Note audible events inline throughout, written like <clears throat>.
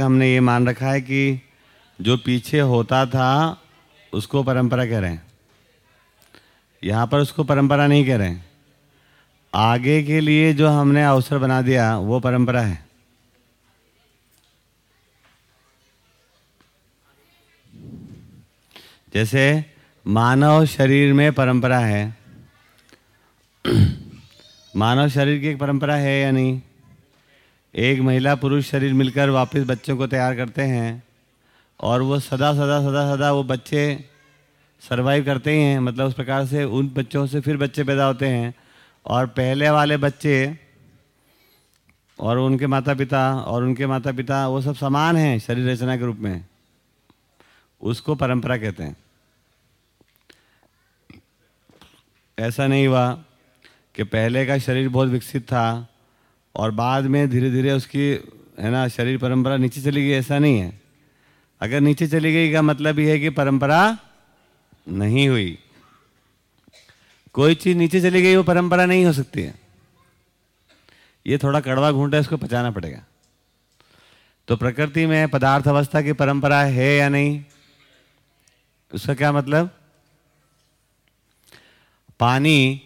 हमने ये मान रखा है कि जो पीछे होता था, उसको परंपरा कह रहे हैं। यहाँ पर उसको परंपरा नहीं कह रहे हैं। आगे के लिए जो हमने अवसर बना दिया, वो परंपरा है। जैसे मानव शरीर में परंपरा है। <clears throat> मानव शरीर की एक परंपरा है या नहीं? एक महिला पुरुष शरीर मिलकर वापस बच्चों को तैयार करते हैं और वो सदा सदा सदा सदा वो बच्चे सरवाइव करते ही हैं। मतलब उस प्रकार से उन बच्चों से फिर बच्चे पैदा होते हैं और पहले वाले बच्चे और उनके माता पिता और उनके माता पिता वो सब समान हैं शरीर रचना के रूप में। उसको परंपरा कहते हैं। ऐसा नहीं हुआ कि पहले का शरीर बहुत विकसित था। और बाद में धीरे धीरे उसकी, है ना, शरीर परंपरा नीचे चली गई, ऐसा नहीं है। अगर नीचे चली गई का मतलब यह है कि परंपरा नहीं हुई। कोई चीज़ नीचे चली गई, वो परंपरा नहीं हो सकती है। ये थोड़ा कड़वा घूंट है, इसको पचाना पड़ेगा। तो प्रकृति में पदार्थ अवस्था की परंपरा है या नहीं? उसका क्या मतलब? पानी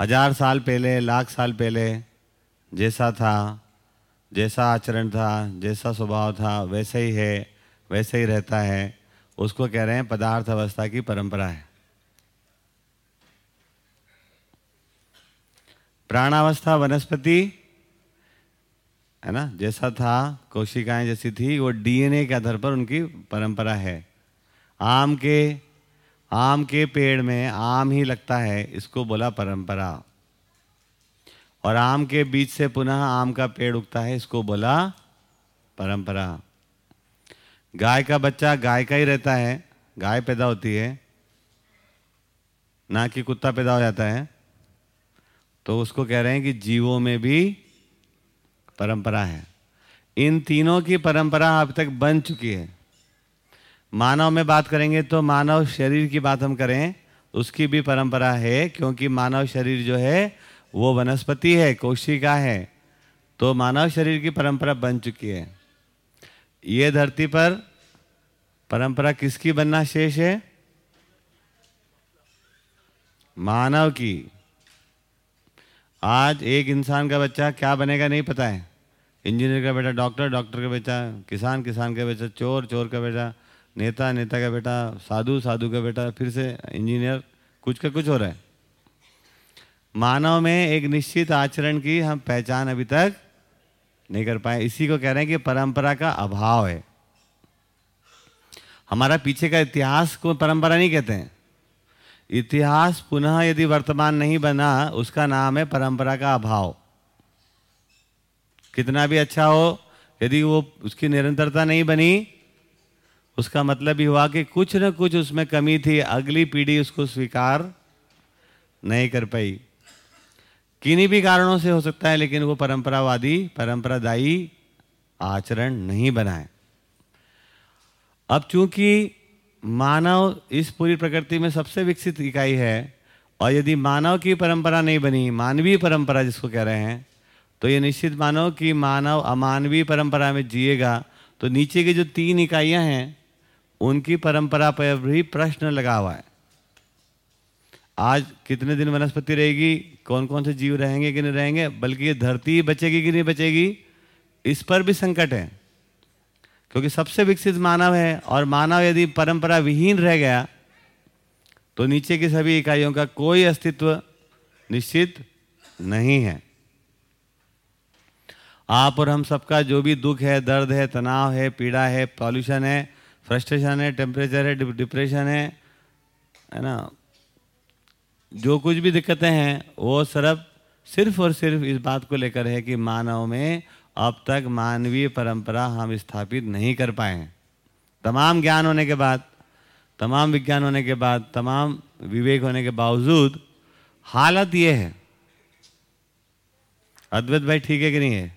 हज़ार साल पहले, लाख साल पहले, जैसा था, जैसा आचरण था, जैसा स्वभाव था, वैसे ही है, वैसे ही रहता है, उसको कह रहे हैं पदार्थ अवस्था की परंपरा है। प्राणावस्था वनस्पति, है ना, जैसा था, कोशिकाएँ जैसी थी, वो डीएनए के आधार पर उनकी परंपरा है। आम के आम के पेड़ में आम ही लगता है, इसको बोला परंपरा। और आम के बीच से पुनः आम का पेड़ उगता है, इसको बोला परंपरा। गाय का बच्चा गाय का ही रहता है, गाय पैदा होती है, ना कि कुत्ता पैदा हो जाता है। तो उसको कह रहे हैं कि जीवों में भी परंपरा है। इन तीनों की परंपरा अब तक बन चुकी है। मानव में बात करेंगे तो मानव शरीर की बात हम करें, उसकी भी परंपरा है, क्योंकि मानव शरीर जो है, वो वनस्पति है, कोशिका है तो मानव शरीर की परंपरा बन चुकी है। ये धरती पर परंपरा किसकी बनना शेष है? मानव की। आज एक इंसान का बच्चा क्या बनेगा नहीं पता है। इंजीनियर का बेटा, डॉक्टर डॉक्टर का बेटा, किसान किसान का बेटा, चोर चोर का बेटा नेता नेता का बेटा, साधु साधु का बेटा, फिर से इंजीनियर कुछ का कुछ हो रहा है। मानव में एक निश्चित आचरण की हम पहचान अभी तक नहीं कर पाए। इसी को कह रहे हैं कि परंपरा का अभाव है। हमारा पीछे का इतिहास को परंपरा नहीं कहते हैं। इतिहास पुनः यदि वर्तमान नहीं बना, उसका नाम है परंपरा का अभाव। कितना भी अच्छा हो, यदि वो उसकी निरंतरता नहीं बनी उसका मतलब ये हुआ कि कुछ न कुछ उसमें कमी थी, अगली पीढ़ी उसको स्वीकार नहीं कर पाई। किन्हीं भी कारणों से हो सकता है, लेकिन वो परंपरावादी, परंपरादायी आचरण नहीं बनाए। अब चूँकि मानव इस पूरी प्रकृति में सबसे विकसित इकाई है, और यदि मानव की परंपरा नहीं बनी, मानवीय परंपरा जिसको कह रहे हैं तो ये निश्चित मानो कि मानव अमानवीय परंपरा में जिएगा। तो नीचे की जो तीन इकाइयाँ हैं उनकी परंपरा पर भी प्रश्न लगा हुआ है। आज कितने दिन वनस्पति रहेगी कौन कौन से जीव रहेंगे कि नहीं रहेंगे, बल्कि ये धरती बचेगी कि नहीं बचेगी, इस पर भी संकट है। क्योंकि सबसे विकसित मानव है, और मानव यदि परंपरा विहीन रह गया तो नीचे की सभी इकाइयों का कोई अस्तित्व निश्चित नहीं है। आप और हम सबका जो भी दुख है, दर्द है, तनाव है, पीड़ा है, पॉल्यूशन है फ्रस्ट्रेशन है टेम्परेचर है डिप्रेशन है है ना? जो कुछ भी दिक्कतें हैं, वो सिर्फ़ सिर्फ़ और सिर्फ़ इस बात को लेकर है कि मानव में अब तक मानवीय परंपरा हम स्थापित नहीं कर पाए हैं। तमाम ज्ञान होने के बाद, तमाम विज्ञान होने के बाद, तमाम विवेक होने के बावजूद, हालत ये है। अद्वैत भाई ठीक है कि नहीं है?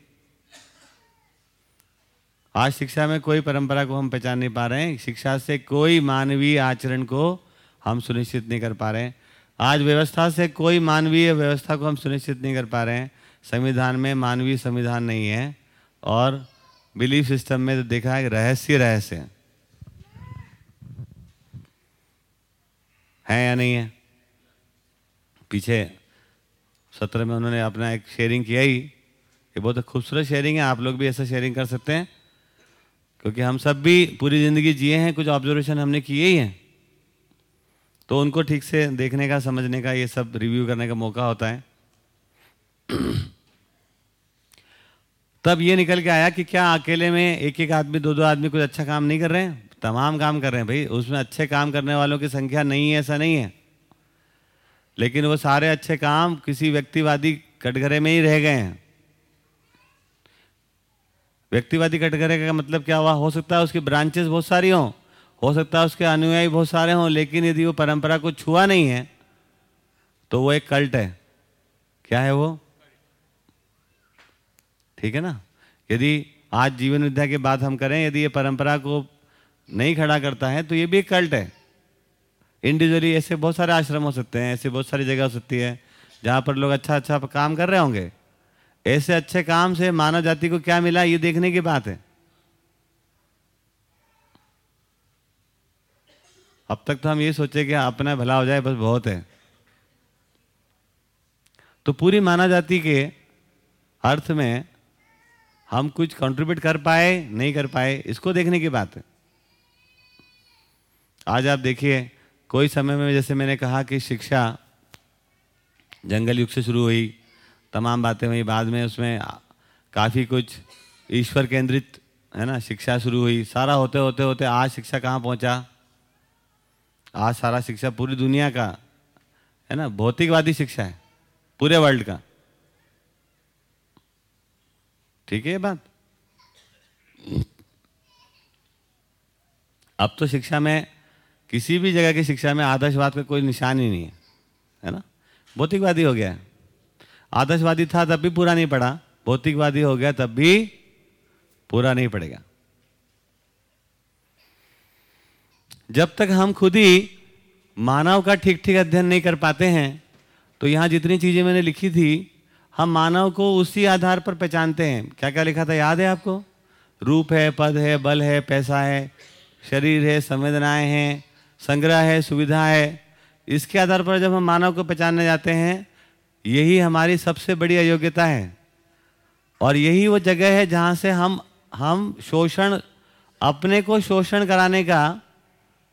आज शिक्षा में कोई परंपरा को हम पहचान नहीं पा रहे हैं। शिक्षा से कोई मानवीय आचरण को हम सुनिश्चित नहीं कर पा रहे हैं। आज व्यवस्था से कोई मानवीय व्यवस्था को हम सुनिश्चित नहीं कर पा रहे हैं। संविधान में मानवीय संविधान नहीं है और बिलीफ सिस्टम में तो देखा है रहस्य रहस्य है। है या नहीं है? पीछे सत्र में उन्होंने अपना एक शेयरिंग किया ही। ये बहुत खूबसूरत शेयरिंग है। आप लोग भी ऐसा शेयरिंग कर सकते हैं। क्योंकि हम सब भी पूरी ज़िंदगी जिए हैं, कुछ ऑब्जर्वेशन हमने किए ही हैं। तो उनको ठीक से देखने का, समझने का, ये सब रिव्यू करने का मौका होता है। <clears throat> तब ये निकल के आया कि क्या अकेले में एक एक आदमी दो दो आदमी कुछ अच्छा काम नहीं कर रहे हैं? तमाम काम कर रहे हैं भाई। उसमें अच्छे काम करने वालों की संख्या नहीं है, ऐसा नहीं है। लेकिन वो सारे अच्छे काम किसी व्यक्तिवादी कटघरे में ही रह गए हैं। व्यक्तिवादी कटघरे का मतलब क्या हुआ? हो सकता है उसकी ब्रांचेस बहुत सारी हों, हो सकता है उसके अनुयायी बहुत सारे हों, लेकिन यदि वो परंपरा को छुआ नहीं है तो वो एक कल्ट है। क्या है वो? ठीक है ना? यदि आज जीवन विद्या की बात हम करें, यदि ये परंपरा को नहीं खड़ा करता है तो ये भी एक कल्ट है। इंडिविजुअली ऐसे बहुत सारे आश्रम हो सकते हैं, ऐसे बहुत सारी जगह हो सकती है, जहाँ पर लोग अच्छा अच्छा काम कर रहे होंगे। ऐसे अच्छे काम से मानव जाति को क्या मिला, ये देखने की बात है। अब तक तो हम ये सोचे कि अपना भला हो जाए, बस बहुत है। तो पूरी मानव जाति के अर्थ में हम कुछ कंट्रीब्यूट कर पाए, नहीं कर पाए, इसको देखने की बात है। आज आप देखिए, कोई समय में जैसे मैंने कहा कि शिक्षा जंगल युग से शुरू हुई तमाम बातें हुई। बाद में उसमें काफ़ी कुछ ईश्वर केंद्रित, है ना, शिक्षा शुरू हुई। सारा होते होते होते आज शिक्षा कहाँ पहुँचा? आज सारा शिक्षा पूरी दुनिया का, है ना, भौतिकवादी शिक्षा है, पूरे वर्ल्ड का। ठीक है ये बात? अब तो शिक्षा में, किसी भी जगह की शिक्षा में आदर्शवाद का कोई निशान ही नहीं है है ना? भौतिकवादी हो गया। आदर्शवादी था, तब भी पूरा नहीं पड़ा। भौतिकवादी हो गया, तब भी पूरा नहीं पड़ेगा। जब तक हम खुद ही मानव का ठीक ठीक अध्ययन नहीं कर पाते हैं तो यहाँ जितनी चीज़ें मैंने लिखी थी, हम मानव को उसी आधार पर पहचानते हैं। क्या क्या लिखा था, याद है आपको? रूप है, पद है, बल है, पैसा है, शरीर है, संवेदनाएँ हैं, संग्रह है, सुविधा है। इसके आधार पर जब हम मानव को पहचानने जाते हैं यही हमारी सबसे बड़ी अयोग्यता है। और यही वो जगह है जहाँ से हम हम शोषण, अपने को शोषण कराने का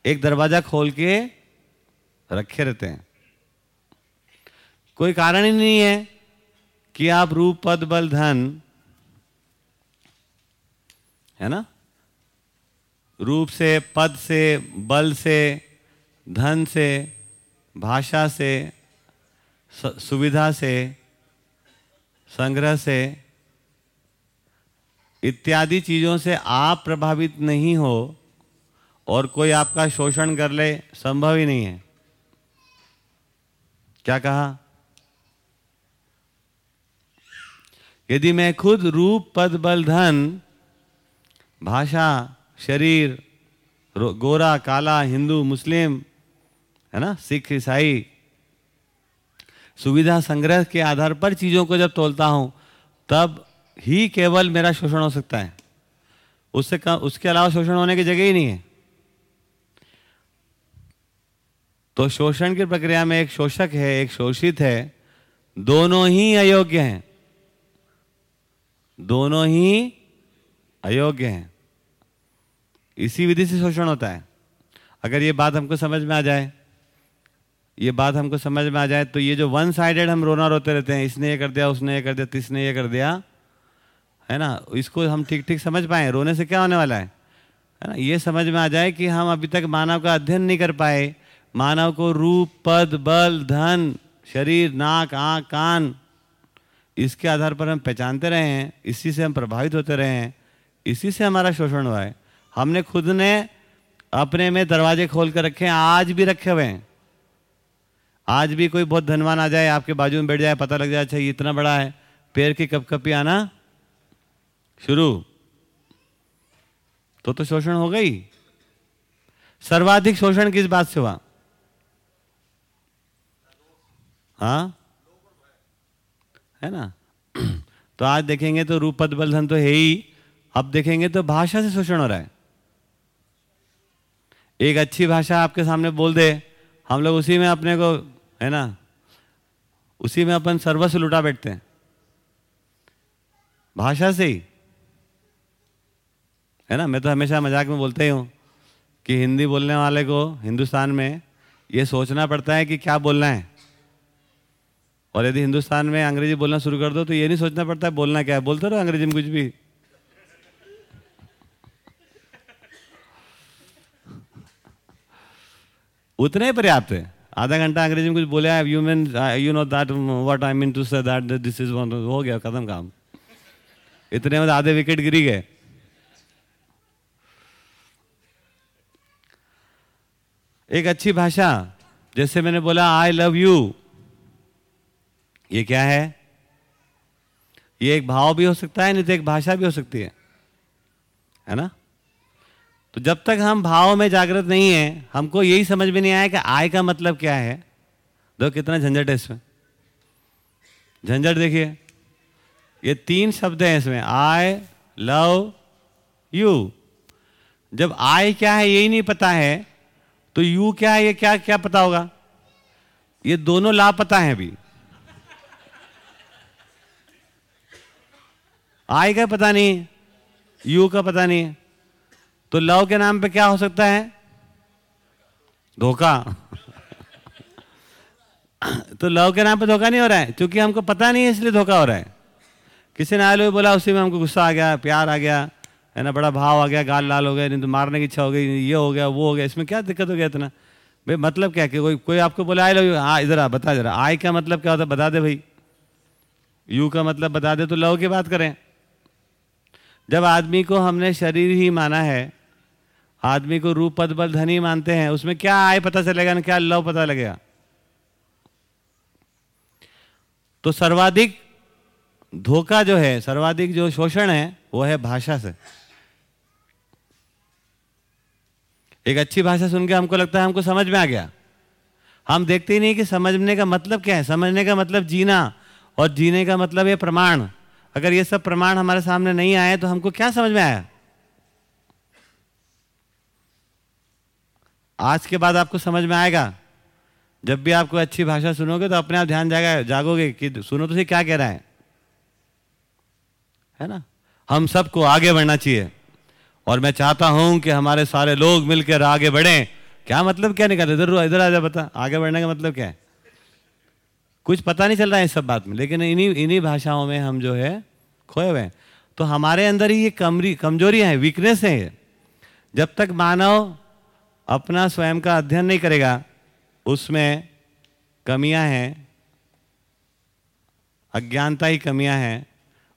एक दरवाज़ा खोल के रखे रहते हैं। कोई कारण ही नहीं है कि आप रूप, पद, बल, धन, है ना? रूप से, पद से, बल से, धन से, भाषा से सुविधा से, संग्रह से, इत्यादि चीज़ों से आप प्रभावित नहीं हो और कोई आपका शोषण कर ले, संभव ही नहीं है। क्या कहा? यदि मैं खुद रूप, पद, बल, धन, भाषा, शरीर गोरा, काला, हिंदू, मुस्लिम, है ना, सिख, ईसाई सुविधा संग्रह के आधार पर चीज़ों को जब तोलता हूँ, तब ही केवल मेरा शोषण हो सकता है। उससे कम, उसके अलावा शोषण होने की जगह ही नहीं है। तो शोषण की प्रक्रिया में एक शोषक है, एक शोषित है, दोनों ही अयोग्य हैं। दोनों ही अयोग्य हैं। इसी विधि से शोषण होता है। अगर ये बात हमको समझ में आ जाए ये बात हमको समझ में आ जाए तो ये जो वन साइडेड हम रोना रोते रहते हैं, इसने ये कर दिया, उसने ये कर दिया, तिसने ये कर दिया, है ना? इसको हम ठीक ठीक समझ पाए, रोने से क्या होने वाला है? है ना? ये समझ में आ जाए कि हम अभी तक मानव का अध्ययन नहीं कर पाए। मानव को रूप, पद, बल, धन, शरीर, नाक, आँख, कान, इसके आधार पर हम पहचानते रहे हैं, इसी से हम प्रभावित होते रहे हैं, इसी से हमारा शोषण हुआ है। हमने खुद ने अपने में दरवाजे खोल कर रखे हैं, आज भी रखे हुए हैं। आज भी कोई बहुत धनवान आ जाए, आपके बाजू में बैठ जाए, पता लग जाए अच्छा ये इतना बड़ा है, पैर की कप कपी आना। शुरू। तो तो शोषण हो गई। सर्वाधिक शोषण किस बात से हुआ? हाँ? है ना? <clears throat> तो आज देखेंगे तो रूप, पद, बल, धन तो है ही। अब देखेंगे तो भाषा से शोषण हो रहा है। एक अच्छी भाषा आपके सामने बोल दे। हम लोग उसी में अपने को है ना? उसी में अपन सर्वस्व लुटा बैठते हैं। भाषा से ही। है ना? मैं तो हमेशा मज़ाक में बोलते ही हूँ कि हिंदी बोलने वाले को हिंदुस्तान में ये सोचना पड़ता है कि क्या बोलना है। और यदि हिंदुस्तान में अंग्रेज़ी बोलना शुरू कर दो तो ये नहीं सोचना पड़ता है बोलना क्या है? बोलते रहो अंग्रेज़ी में कुछ भी। उतने पर्याप्त है। आधा घंटा अंग्रेज़ी में कुछ बोले you mean you know that what I mean to say that this is one हो गया, खत्म काम। इतने में आधे विकेट गिरी गए। एक अच्छी भाषा, जैसे मैंने बोला आई लव यू ये क्या है? ये एक भाव भी हो सकता है, नहीं तो एक भाषा भी हो सकती है। है ना? तो जब तक हम भाव में जागृत नहीं है, हमको यही समझ में नहीं आया कि आय का मतलब क्या है। देखो कितना झंझट है इसमें। झंझट देखिए, ये तीन शब्द हैं इसमें, आय, लव, यू। जब आय क्या है, यही नहीं पता है तो यू क्या है, ये क्या क्या पता होगा? ये दोनों लापता हैं अभी। आय का पता नहीं, यू का पता नहीं। तो लव के नाम पे क्या हो सकता है? धोखा। तो लव के नाम पे धोखा नहीं हो रहा है, क्योंकि हमको पता नहीं है, इसलिए धोखा हो रहा है। किसी ने आलू बोला, उसी में हमको गुस्सा आ गया, प्यार आ गया, है ना, बड़ा भाव आ गया, गाल लाल हो गया, नहीं तो मारने की इच्छा हो गई ये हो गया, वो हो गया, इसमें क्या दिक्कत हो गया इतना? भाई मतलब क्या कि कोई कोई आपको बोला आई लव यू हाँ इधर आ, बता जरा। आई का मतलब क्या होता है? बता दे भाई। यू का मतलब बता दे तो लव की बात करें। जब आदमी को हमने शरीर ही माना है आदमी को रूप, पद, बल, धनी मानते हैं। उसमें क्या आय पता चलेगा ना क्या लव पता लगेगा? तो सर्वाधिक धोखा जो है, सर्वाधिक जो शोषण है, वो है भाषा से। एक अच्छी भाषा सुन के हमको लगता है हमको समझ में आ गया। हम देखते ही नहीं कि समझने का मतलब क्या है। समझने का मतलब जीना, और जीने का मतलब ये प्रमाण। अगर ये सब प्रमाण हमारे सामने नहीं आए तो हमको क्या समझ में आया? आज के बाद आपको समझ में आएगा। जब भी आपको अच्छी भाषा सुनोगे तो अपने आप ध्यान जाएगा, जागोगे कि सुनो तो सही क्या कह रहा है। है ना? हम सबको आगे बढ़ना चाहिए। और मैं चाहता हूँ कि हमारे सारे लोग मिलकर आगे बढ़ें। क्या मतलब क्या निकालते इधर इधर आ जा, बता। आगे बढ़ने का मतलब क्या है? कुछ पता नहीं चल रहा है इस सब बात में, लेकिन इन्हीं इन्हीं भाषाओं में हम जो है, खोए हुए हैं। तो हमारे अंदर ही ये कमरी, कमजोरियाँ हैं वीकनेस है जब तक मानव अपना स्वयं का अध्ययन नहीं करेगा, उसमें कमियाँ हैं, अज्ञानता ही कमियाँ हैं,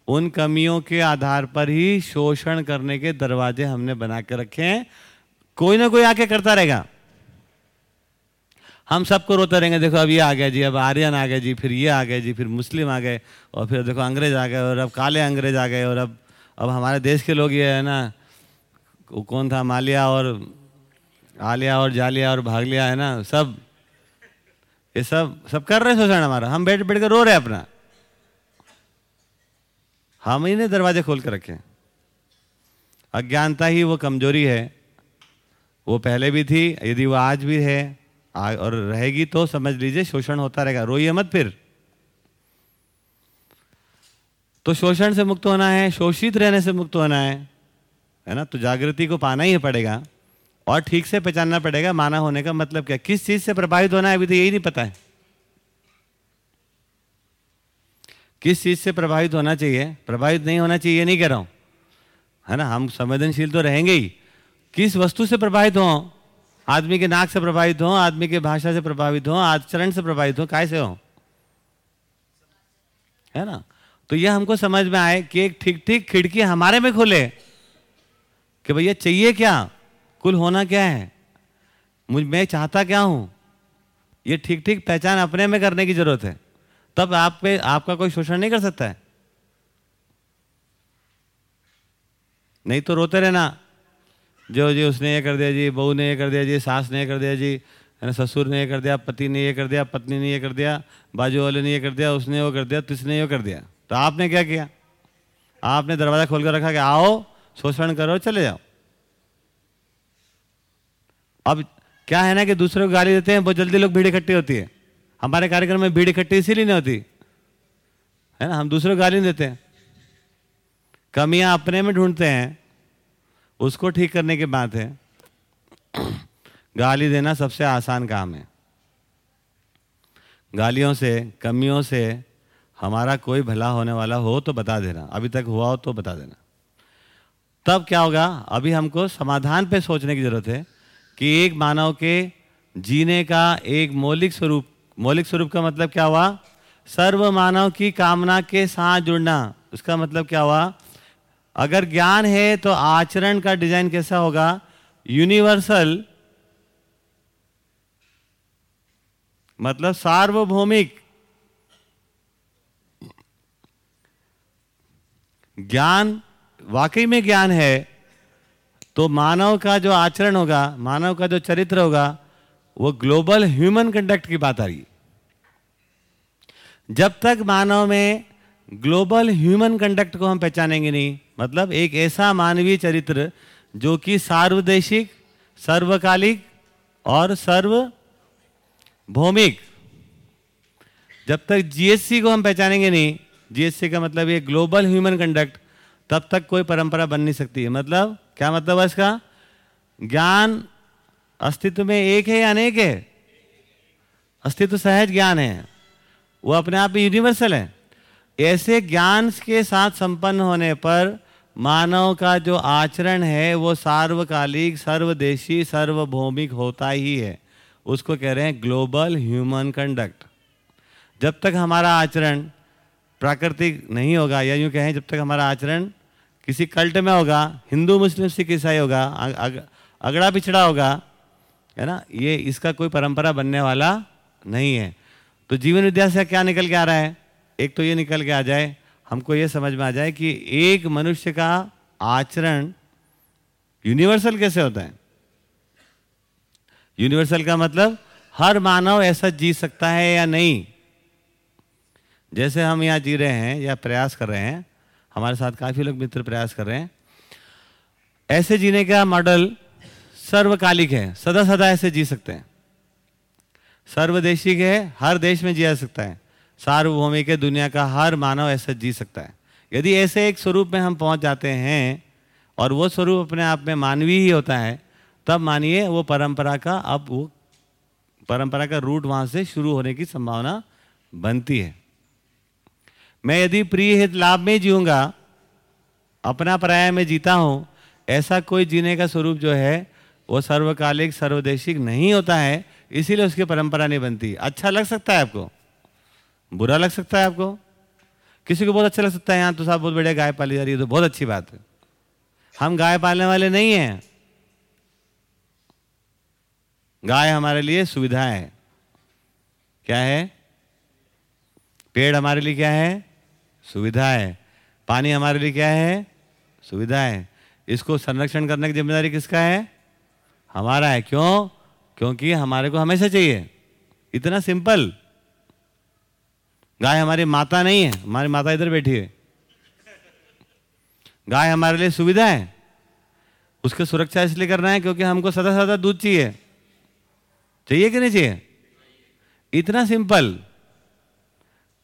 उन कमियों के आधार पर ही शोषण करने के दरवाजे हमने बना के रखे हैं। कोई ना कोई आके करता रहेगा। हम सबको रोते रहेंगे, देखो अब ये आ गया जी, अब आर्यन आ गया जी, फिर ये आ गया जी, फिर मुस्लिम आ गए, और फिर देखो अंग्रेज़ आ गए, और अब काले अंग्रेज़ आ गए, और अब अब हमारे देश के लोग ये है ना कौन था, मालिया और आलिया और जालिया और भागलिया है ना? सब ये सब सब कर रहे शोषण हमारा। हम बैठ बैठ कर रो रहे अपना। हम ही ने दरवाजे खोल कर रखे अज्ञानता ही वो कमज़ोरी है। वो पहले भी थी यदि वो आज भी है आ, और रहेगी तो समझ लीजिए शोषण होता रहेगा। रोइए मत फिर। तो शोषण से मुक्त होना है शोषित रहने से मुक्त होना है है ना? तो जागृति को पाना ही पड़ेगा। और ठीक से पहचानना पड़ेगा, माना होने का मतलब क्या? किस चीज़ से प्रभावित होना है अभी तो यही नहीं पता है। किस चीज़ से प्रभावित होना चाहिए? प्रभावित नहीं होना चाहिए, नहीं कह रहा हूँ। है ना? हम संवेदनशील तो रहेंगे ही। किस वस्तु से प्रभावित हो? आदमी के नाक से प्रभावित हो, आदमी के भाषा से प्रभावित हो, आचरण से प्रभावित हो कैसे हो? है ना? तो यह हमको समझ में आए कि एक ठीक ठीक खिड़की हमारे में खोले कि भैया चाहिए क्या? कुल होना क्या है? मुझ, मैं चाहता क्या हूँ? ये ठीक ठीक पहचान अपने में करने की ज़रूरत है। तब आप पे आपका कोई शोषण नहीं कर सकता है। नहीं तो रोते रहना। जो जी उसने ये कर दिया जी, बहू ने ये कर दिया जी, सास ने ये कर दिया जी, है ना, ससुर ने ये कर दिया, पति ने ये कर दिया, पत्नी ने ये कर दिया, बाजू वाले ने ये कर दिया, उसने वो कर दिया, तिसने ये कर दिया। तो आपने क्या किया? आपने दरवाज़ा खोल कर रखा कि आओ, शोषण करो, चले जाओ। अब क्या है ना कि दूसरे को गाली देते हैं, बहुत जल्दी लोग भीड़ इकट्ठी होती है। हमारे कार्यक्रम में भीड़ इकट्ठी इसीलिए नहीं होती। है ना? हम दूसरे को गाली देते हैं। कमियाँ अपने में ढूंढते हैं, उसको ठीक करने की बात है। गाली देना सबसे आसान काम है। गालियों से, कमियों से हमारा कोई भला होने वाला हो तो बता देना। अभी तक हुआ हो तो बता देना। तब क्या होगा? अभी हमको समाधान पे सोचने की ज़रूरत है। कि एक मानव के जीने का एक मौलिक स्वरूप मौलिक स्वरूप का मतलब क्या हुआ? सर्व मानव की कामना के साथ जुड़ना। उसका मतलब क्या हुआ? अगर ज्ञान है तो आचरण का डिज़ाइन कैसा होगा? यूनिवर्सल मतलब सार्वभौमिक ज्ञान, वाकई में ज्ञान है तो मानव का जो आचरण होगा, मानव का जो चरित्र होगा, वो ग्लोबल ह्यूमन कंडक्ट की बात आ रही जब तक मानव में ग्लोबल ह्यूमन कंडक्ट को हम पहचानेंगे नहीं मतलब एक ऐसा मानवीय चरित्र जो कि सार्वदेशिक, सर्वकालिक और सर्व भौमिक जब तक जीएससी को हम पहचानेंगे नहीं जीएससी का मतलब ये ग्लोबल ह्यूमन कंडक्ट, तब तक कोई परंपरा बन नहीं सकती है। मतलब क्या मतलब है इसका? ज्ञान अस्तित्व में एक है या अनेक है? अस्तित्व सहज ज्ञान है। वो अपने आप में यूनिवर्सल है। ऐसे ज्ञान के साथ संपन्न होने पर मानव का जो आचरण है, वो सार्वकालिक, सर्वदेशी, सर्वभौमिक होता ही है। उसको कह रहे हैं ग्लोबल ह्यूमन कंडक्ट जब तक हमारा आचरण प्राकृतिक नहीं होगा, या यूँ कहें, जब तक हमारा आचरण किसी कल्ट में होगा हिंदू मुस्लिम सिख ईसाई होगा अग, अगड़ा पिछड़ा होगा है ना? ये इसका कोई परंपरा बनने वाला नहीं है। तो जीवन विद्या से क्या निकल के आ रहा है? एक तो ये निकल के आ जाए हमको ये समझ में आ जाए कि एक मनुष्य का आचरण यूनिवर्सल कैसे होता है? यूनिवर्सल का मतलब हर मानव ऐसा जी सकता है या नहीं? जैसे हम यहाँ जी रहे हैं या प्रयास कर रहे हैं हमारे साथ काफ़ी लोग मित्र प्रयास कर रहे हैं। ऐसे जीने का मॉडल सर्वकालिक है सदा सदा ऐसे जी सकते हैं। सर्वदेशिक है, हर देश में जिया सकता है। सार्वभौमिक है, दुनिया का हर मानव ऐसा जी सकता है। यदि ऐसे एक स्वरूप में हम पहुँच जाते हैं और वो स्वरूप अपने आप में मानवीय ही होता है, तब मानिए वो परंपरा का अब वो परंपरा का रूट वहाँ से शुरू होने की संभावना बनती है। मैं यदि प्रिय हित लाभ में जीऊँगा, अपना पराया में जीता हूँ, ऐसा कोई जीने का स्वरूप जो है, वो सर्वकालिक, सर्वदेशिक नहीं होता है, इसीलिए उसकी परंपरा नहीं बनती। अच्छा लग सकता है आपको? बुरा लग सकता है आपको? किसी को बहुत अच्छा लग सकता है यहाँ तो साहब बहुत बढ़िया गाय पाली जा रही है तो बहुत अच्छी बात है। हम गाय पालने वाले नहीं हैं। गाय हमारे लिए सुविधा है। क्या है? पेड़ हमारे लिए क्या है? सुविधा है पानी हमारे लिए क्या है? सुविधा है इसको संरक्षण करने की ज़िम्मेदारी किसका है? हमारा है। क्यों? क्योंकि हमारे को हमेशा चाहिए। इतना सिंपल। गाय हमारी माता नहीं है। हमारी माता इधर बैठी है। गाय हमारे लिए सुविधा है। उसकी सुरक्षा इसलिए करना है क्योंकि हमको सदा सदा दूध चाहिए। चाहिए कि नहीं चाहिए? इतना सिंपल।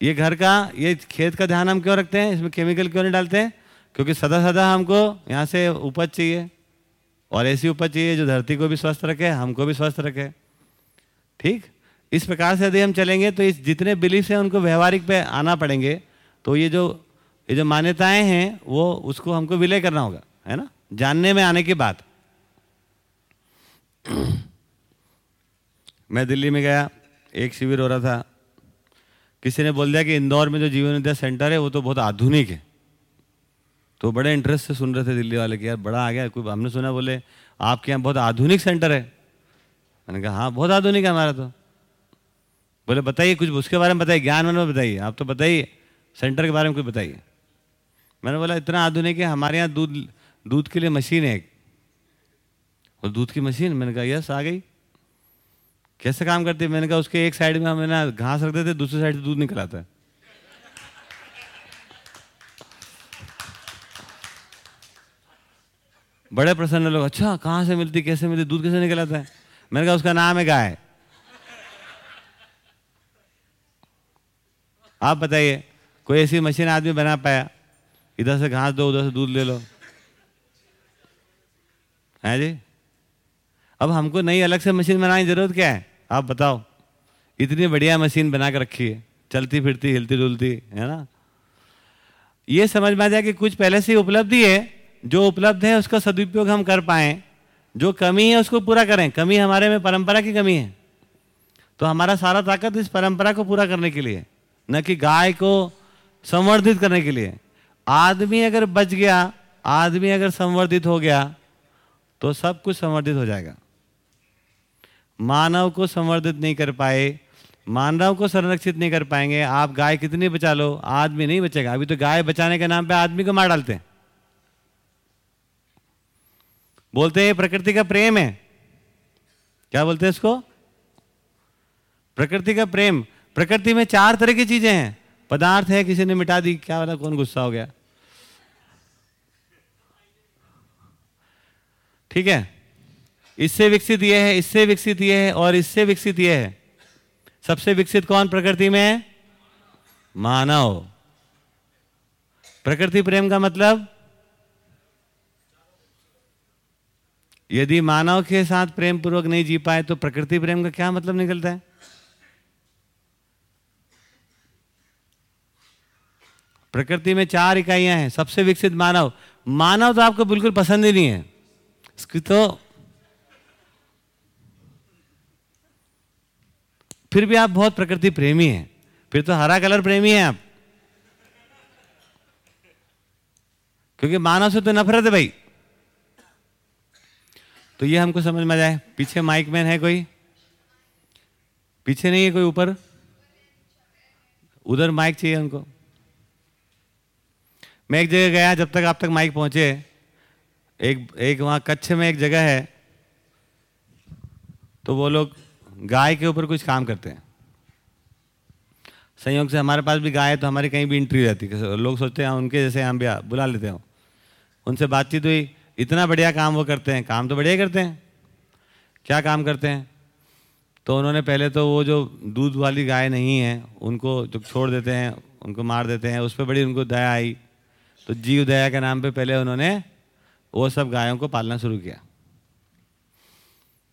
ये घर का, ये खेत का ध्यान हम क्यों रखते हैं? इसमें केमिकल क्यों नहीं डालते हैं? क्योंकि सदा सदा हमको यहाँ से उपज चाहिए। और ऐसी उपज चाहिए जो धरती को भी स्वस्थ रखे, हमको भी स्वस्थ रखे। ठीक? इस प्रकार से यदि हम चलेंगे तो इस जितने बिलीफ हैं उनको व्यवहारिक पे आना पड़ेंगे। तो ये जो ये जो मान्यताएँ हैं, वो उसको हमको विलय करना होगा, है ना? जानने में आने की बात <coughs> मैं दिल्ली में गया, एक शिविर हो रहा था। किसी ने बोल दिया कि इंदौर में जो जीवन विद्या सेंटर है, वो तो बहुत आधुनिक है। तो बड़े इंटरेस्ट से सुन रहे थे दिल्ली वाले कि यार बड़ा आ गया, कोई हमने सुना बोले, आपके यहाँ बहुत आधुनिक सेंटर है। मैंने कहा हाँ बहुत आधुनिक है हमारा तो। बोले, बताइए कुछ, उसके बारे में बताइए, ज्ञान में बताइए। आप तो बताइए, सेंटर के बारे में कुछ बताइए। मैंने बोला, इतना आधुनिक है, हमारे यहाँ दूध दूध के लिए मशीन है और दूध की मशीन, मैंने कहा, यस, आ गई। कैसे काम करती है? मैंने कहा, उसके एक साइड में हम ना घास रखते थे दूसरी साइड से दूध निकल आता है। बड़े प्रसन्न लोग अच्छा कहाँ से मिलती, कैसे मिलती, दूध कैसे निकल आता है? मैंने कहा, उसका नाम है गाय। आप बताइए, कोई ऐसी मशीन आदमी बना पाया? इधर से घास दो, उधर से दूध ले लो। है जी? अब हमको नई अलग से मशीन बनाने की ज़रूरत क्या है? आप बताओ। इतनी बढ़िया मशीन बना कर रखी है। चलती फिरती, हिलती डुलती, है ना? ये समझ में आ जाए कि कुछ पहले से उपलब्धि है। जो उपलब्ध है, उसका सदुपयोग हम कर पाए। जो कमी है, उसको पूरा करें। कमी हमारे में परंपरा की कमी है। तो हमारा सारा ताकत इस परंपरा को पूरा करने के लिए, न कि गाय को संवर्धित करने के लिए। आदमी अगर बच गया, आदमी अगर संवर्धित हो गया तो सब कुछ संवर्धित हो जाएगा। मानव को संवर्धित नहीं कर पाए, मानव को संरक्षित नहीं कर पाएँगे। आप गाय कितनी बचा लो? आदमी नहीं बचेगा। अभी तो गाय बचाने के नाम पे आदमी को मार डालते हैं। बोलते हैं प्रकृति का प्रेम है। क्या बोलते हैं इसको प्रकृति का प्रेम। प्रकृति में चार तरह की चीज़ें हैं। पदार्थ है, किसी ने मिटा दी, क्या वाला कौन गुस्सा हो गया। ठीक है? इससे विकसित ये है, इससे विकसित ये है और इससे विकसित ये है। सबसे विकसित कौन प्रकृति में? है मानव। प्रकृति प्रेम का मतलब? यदि मानव के साथ प्रेम पूर्वक नहीं जी पाए तो प्रकृति प्रेम का क्या मतलब निकलता है? प्रकृति में चार इकाइयाँ हैं, सबसे विकसित मानव। मानव तो आपको बिल्कुल पसंद ही नहीं है। तो फिर भी आप बहुत प्रकृति प्रेमी हैं। फिर तो हरा कलर प्रेमी हैं आप। क्योंकि मानव से तो नफरत है भाई। तो ये हमको समझ में जाए, पीछे माइक मैन है कोई? पीछे नहीं है कोई ऊपर? उधर माइक चाहिए हमको। मैं एक जगह गया जब तक आप तक माइक पहुँचे। एक एक वहाँ कच्छ में एक जगह है। तो वो लोग गाय के ऊपर कुछ काम करते हैं। संयोग से हमारे पास भी गाय है तो हमारी कहीं भी एंट्री रहती है। लोग सोचते हैं हाँ, उनके जैसे हम भी बुला लेते हैं। उनसे बातचीत हुई इतना बढ़िया काम वो करते हैं काम तो बढ़िया करते हैं। क्या काम करते हैं? तो उन्होंने पहले तो वो जो दूध वाली गाय नहीं है उनको जो छोड़ देते हैं उनको मार देते हैं उस पर बड़ी उनको दया आई। तो जीव दया के नाम पे पहले उन्होंने वो सब गायों को पालना शुरू किया।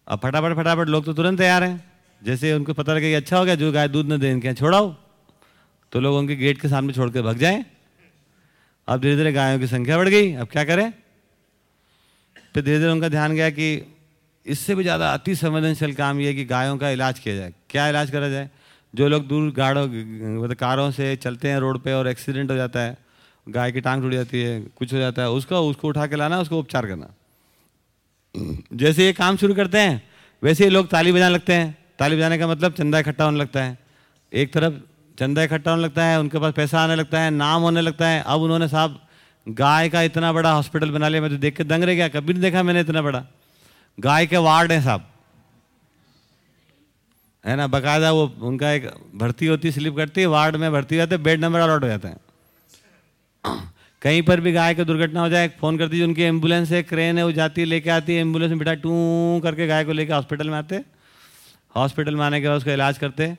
अब फटाफट फटाफट, लोग तो तुरंत तैयार हैं। जैसे उनको पता लगे कि अच्छा हो गया, जो गाय दूध न दे इनके छोड़ाओ। तो लोग उनके गेट के सामने छोड़ के भग जाए। अब धीरे धीरे गायों की संख्या बढ़ गई। अब क्या करें? फिर धीरे धीरे उनका ध्यान गया कि इससे भी ज़्यादा अति संवेदनशील काम ये कि गायों का इलाज किया जाए। क्या इलाज करा जाए? जो लोग दूर गाड़ों मतलब कारों से चलते हैं रोड पे और एक्सीडेंट हो जाता है, गाय की टांग टूट जाती है, कुछ हो जाता है, उसका, उसको उठा के लाना, उसको उपचार करना। जैसे ये काम शुरू करते हैं, वैसे ही लोग ताली बजाने लगते हैं। ताली बजाने का मतलब चंदा इकट्ठा होने लगता है। एक तरफ़ चंदा इकट्ठा होने लगता है, उनके पास पैसा आने लगता है, नाम होने लगता है। अब उन्होंने साहब, गाय का इतना बड़ा हॉस्पिटल बना लिया, मैं तो देख के दंग रह गया, कभी नहीं देखा मैंने इतना बड़ा। गाय के वार्ड है साहब। है ना, बकायदा वो, उनका एक भर्ती होती, स्लिप करती, वार्ड में भर्ती हो जाते, बेड नंबर अलॉट हो जाते है। कहीं पर भी गाय की दुर्घटना हो जाए, फ़ोन कर दीजिए उनकी एंबुलेंस है क्रेन है, वो जाती है, लेके आती है, एंबुलेंस में बिठा टू करके गाय को लेके हॉस्पिटल में आते हॉस्पिटल में आने के बाद उसका इलाज करते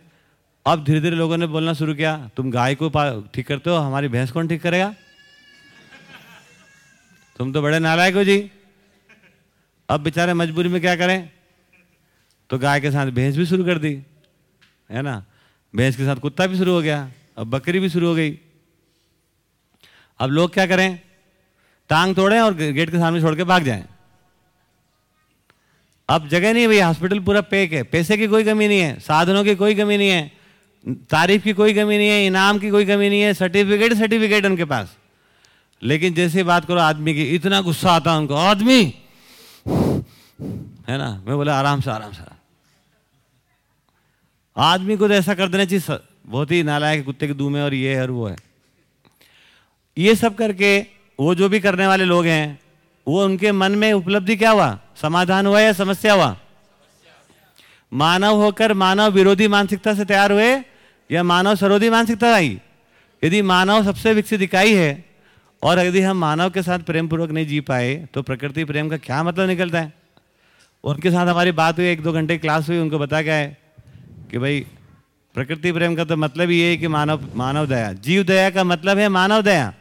अब धीरे धीरे लोगों ने बोलना शुरू किया, तुम गाय को ठीक करते हो? हमारी भैंस कौन ठीक करेगा? तुम तो बड़े नालायक हो जी। अब बेचारे मजबूरी में क्या करें? तो गाय के साथ भैंस भी शुरू कर दी, है ना? भैंस के साथ कुत्ता भी शुरू हो गया, अब बकरी भी शुरू हो गई। अब लोग क्या करें? टांग तोड़ें और गेट के सामने छोड़ के भाग जाएँ। अब जगह नहीं भैया हॉस्पिटल पूरा पैक है। पैसे की कोई कमी नहीं है, साधनों की कोई कमी नहीं है, तारीफ़ की कोई कमी नहीं है, इनाम की कोई कमी नहीं है सर्टिफिकेट सर्टिफिकेट उनके पास। लेकिन जैसे बात करो आदमी की, इतना गुस्सा आता उनको, आदमी! है ना? मैं बोला, आराम से आराम से। आदमी को तो ऐसा कर देना चाहिए बहुत ही नालायक कुत्ते के दूमे और ये है और वो है। ये सब करके वो जो भी करने वाले लोग हैं, वो उनके मन में उपलब्धि क्या हुआ? समाधान हुआ या समस्या हुआ? मानव होकर मानव विरोधी मानसिकता से तैयार हुए या मानव सरोधी मानसिकता आई? यदि मानव सबसे विकसित इकाई है और यदि हम मानव के साथ प्रेम पूर्वक नहीं जी पाए तो प्रकृति प्रेम का क्या मतलब निकलता है? उनके साथ हमारी बात हुई, एक दो घंटे क्लास हुई, उनको बता क्या है कि भाई, प्रकृति प्रेम का तो मतलब ये है कि मानव मानव दया। जीव दया का मतलब है मानव दया।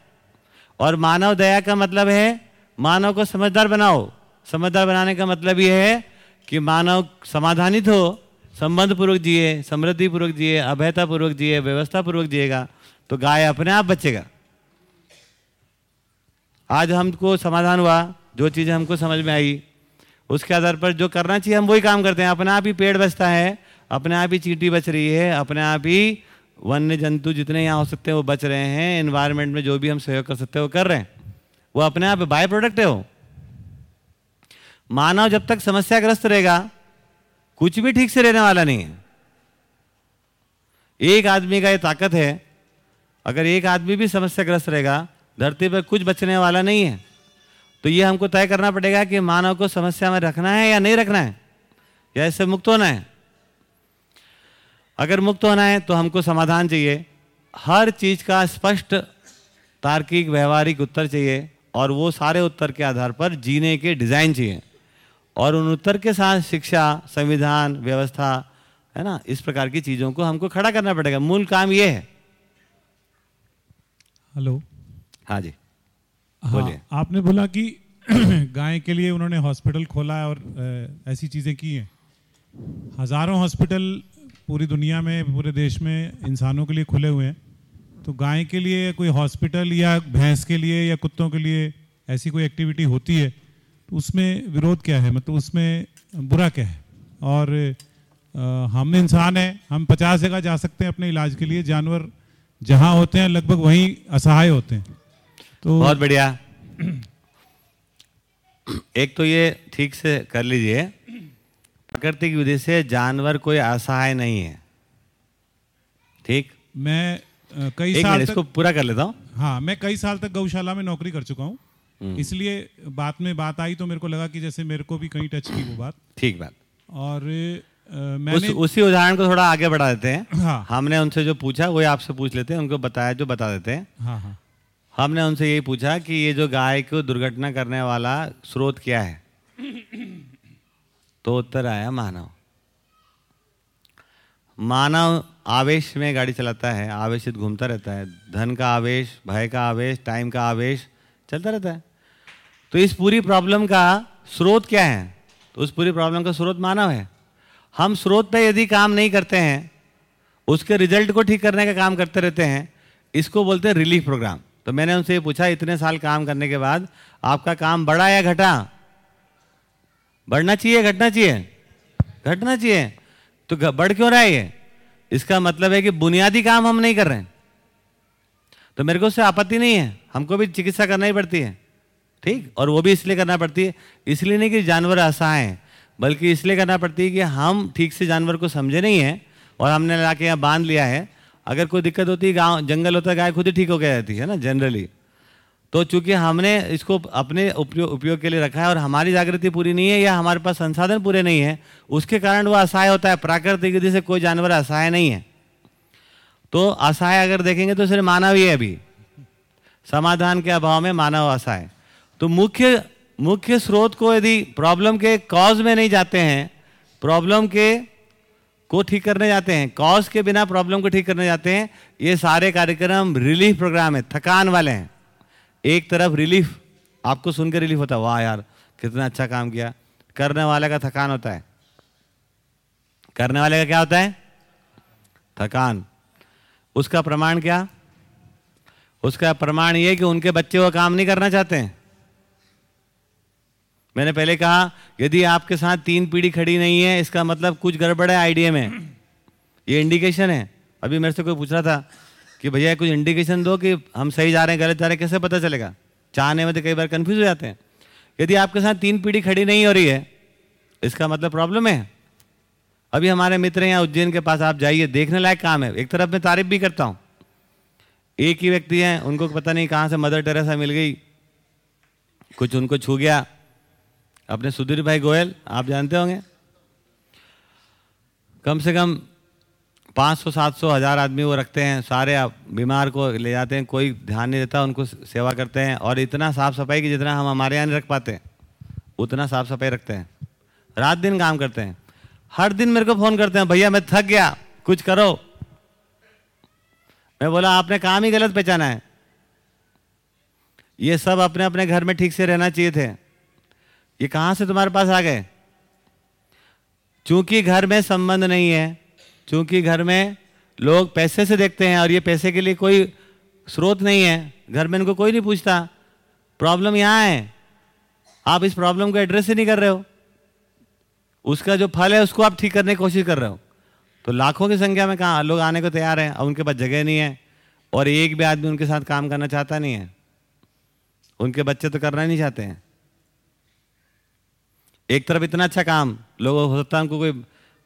और मानव दया का मतलब है, मानव को समझदार बनाओ। समझदार बनाने का मतलब ये है कि मानव समाधानित हो संबंध पूर्वक जिए समृद्धि पूर्वक जिए अभयता पूर्वक जिए व्यवस्था पूर्वक जिएगा तो गाय अपने आप बचेगा। आज हमको समाधान हुआ, जो चीज़ हमको समझ में आई, उसके आधार पर जो करना चाहिए, हम वही काम करते हैं। अपने आप ही पेड़ बचता है, अपने आप ही चींटी बच रही है, अपने आप ही वन्य जंतु जितने यहाँ हो सकते हैं, वो बच रहे हैं इन्वायरमेंट में जो भी हम सहयोग कर सकते हैं, वो कर रहे हैं। वो अपने आप बाय प्रोडक्ट है वो। मानव जब तक समस्याग्रस्त रहेगा, कुछ भी ठीक से रहने वाला नहीं है। एक आदमी का ये ताकत है, अगर एक आदमी भी समस्याग्रस्त रहेगा, धरती पर कुछ बचने वाला नहीं है तो ये हमको तय करना पड़ेगा कि मानव को समस्या में रखना है या नहीं रखना है, या इससे मुक्त होना है। अगर मुक्त होना है तो हमको समाधान चाहिए। हर चीज़ का स्पष्ट तार्किक व्यवहारिक उत्तर चाहिए और वो सारे उत्तर के आधार पर जीने के डिज़ाइन चाहिए। और उन उत्तर के साथ शिक्षा संविधान व्यवस्था है ना इस प्रकार की चीज़ों को हमको खड़ा करना पड़ेगा। मूल काम ये है। हेलो। हाँ जी। हाँ बोलिए। आपने बोला कि <clears throat> गाय के लिए उन्होंने हॉस्पिटल खोला है और ऐसी चीज़ें की हैं। हज़ारों हॉस्पिटल पूरी दुनिया में पूरे देश में इंसानों के लिए खुले हुए हैं। तो गाय के लिए कोई हॉस्पिटल या भैंस के लिए या कुत्तों के लिए ऐसी कोई एक्टिविटी होती है तो उसमें विरोध क्या है? मतलब उसमें बुरा क्या है? और अ, हम इंसान हैं हम पचास जगह जा सकते हैं अपने इलाज के लिए। जानवर जहाँ होते हैं लगभग वहीं असहाय होते हैं। तो बहुत बढ़िया। एक तो ये ठीक से कर लीजिए। प्रकृति की विधि से जानवर कोई असहाय नहीं है। ठीक? मैं कई एक साल तक इसको पूरा कर लेता हूँ। हाँ मैं कई साल तक गौशाला में नौकरी कर चुका हूँ। हम्म। इसलिए बात में बात आई तो मेरे को लगा कि जैसे मेरे को भी कहीं टच की वो बात। ठीक बात। और अ, उस, उसी उदाहरण को थोड़ा आगे बढ़ा देते हैं। हाँ। हमने उनसे जो पूछा वही आपसे पूछ लेते हैं उनको बताया जो बता देते हैं। हाँ हाँ। हमने उनसे यही पूछा कि ये जो गाय को दुर्घटना करने वाला स्रोत क्या है? तो उत्तर आया मानव। मानव आवेश में गाड़ी चलाता है, आवेशित घूमता रहता है। धन का आवेश, भय का आवेश टाइम का आवेश, चलता रहता है। तो इस पूरी प्रॉब्लम का स्रोत क्या है? तो उस पूरी प्रॉब्लम का स्रोत मानव है। हम स्रोत पे यदि काम नहीं करते हैं, उसके रिज़ल्ट को ठीक करने का काम करते रहते हैं, इसको बोलते हैं रिलीफ प्रोग्राम तो मैंने उनसे पूछा, इतने साल काम करने के बाद आपका काम बढ़ा या घटा? बढ़ना चाहिए, घटना चाहिए? घटना चाहिए। तो बढ़ क्यों रहा है ये? इसका मतलब है कि बुनियादी काम हम नहीं कर रहे हैं। तो मेरे को उससे आपत्ति नहीं है। हमको भी चिकित्सा करना ही पड़ती है। ठीक? और वो भी इसलिए करना पड़ती है। इसलिए नहीं कि जानवर असहाय हैं, बल्कि इसलिए करना पड़ती है कि हम ठीक से जानवर को समझे नहीं हैं और हमने ला के यहाँ बाँध लिया है। अगर कोई दिक्कत होती है गाँव, जंगल होता है गाय खुद ही ठीक होकर जाती है ना जनरली तो चूँकि हमने इसको अपने उपयोग उपयोग के लिए रखा है और हमारी जागृति पूरी नहीं है या हमारे पास संसाधन पूरे नहीं है, उसके कारण वो असहाय होता है। प्राकृतिक विधि से कोई जानवर असहाय नहीं है। तो असहाय अगर देखेंगे तो सिर्फ़ मानव ही है अभी। समाधान के अभाव में मानव असहाय। तो मुख्य मुख्य स्रोत को यदि प्रॉब्लम के कॉज में नहीं जाते हैं, प्रॉब्लम के को ठीक करने जाते हैं, कॉज के बिना प्रॉब्लम को ठीक करने जाते हैं, ये सारे कार्यक्रम रिलीफ प्रोग्राम है, थकान वाले हैं। एक तरफ़ रिलीफ आपको सुनकर रिलीफ होता है, वाह यार, कितना अच्छा काम किया। करने वाले का थकान होता है। करने वाले का क्या होता है? थकान। उसका प्रमाण क्या? उसका प्रमाण ये कि उनके बच्चे वो काम नहीं करना चाहते हैं। मैंने पहले कहा, यदि आपके साथ तीन पीढ़ी खड़ी नहीं है, इसका मतलब कुछ गड़बड़ है आइडिया में। ये इंडिकेशन है। अभी मेरे से कोई पूछ रहा था कि भैया, कुछ इंडिकेशन दो कि हम सही जा रहे हैं, गलत जा रहे हैं, कैसे पता चलेगा? चाहने में तो कई बार कन्फ्यूज़ हो जाते हैं। यदि आपके साथ तीन पीढ़ी खड़ी नहीं हो रही है, इसका मतलब प्रॉब्लम है। अभी हमारे मित्र हैं यहाँ उज्जैन के पास, आप जाइए, देखने लायक काम है। एक तरफ़ मैं तारीफ़ भी करता हूँ। एक ही व्यक्ति हैं, उनको पता नहीं कहाँ से मदर टेरेसा मिल गई। कुछ उनको छू गया। अपने सुधीर भाई गोयल, आप जानते होंगे। कम से कम पाँच सौ, सात सौ, हज़ार आदमी वो रखते हैं, सारे बीमार को ले जाते हैं, कोई ध्यान नहीं देता, उनको सेवा करते हैं और इतना साफ़ सफ़ाई की जितना हम हमारे यहाँ नहीं रख पाते, उतना साफ़ सफ़ाई रखते हैं। रात दिन काम करते हैं। हर दिन मेरे को फ़ोन करते हैं, भैया, मैं थक गया, कुछ करो। मैं बोला, आपने काम ही गलत पहचाना है। ये सब अपने अपने घर में ठीक से रहना चाहिए थे। ये कहाँ से तुम्हारे पास आ गए? चूँकि घर में संबंध नहीं है चूँकि घर में लोग पैसे से देखते हैं और ये पैसे के लिए कोई स्रोत नहीं है, घर में इनको कोई नहीं पूछता। प्रॉब्लम यहाँ है। आप इस प्रॉब्लम को एड्रेस ही नहीं कर रहे हो। उसका जो फल है, उसको आप ठीक करने की कोशिश कर रहे हो। तो लाखों की संख्या में कहाँ, लोग आने को तैयार हैं और उनके पास जगह नहीं है और एक भी आदमी उनके साथ काम करना चाहता नहीं है। उनके बच्चे तो करना नहीं चाहते हैं। एक तरफ़ इतना अच्छा काम, लोगों हो सकता है उनको कोई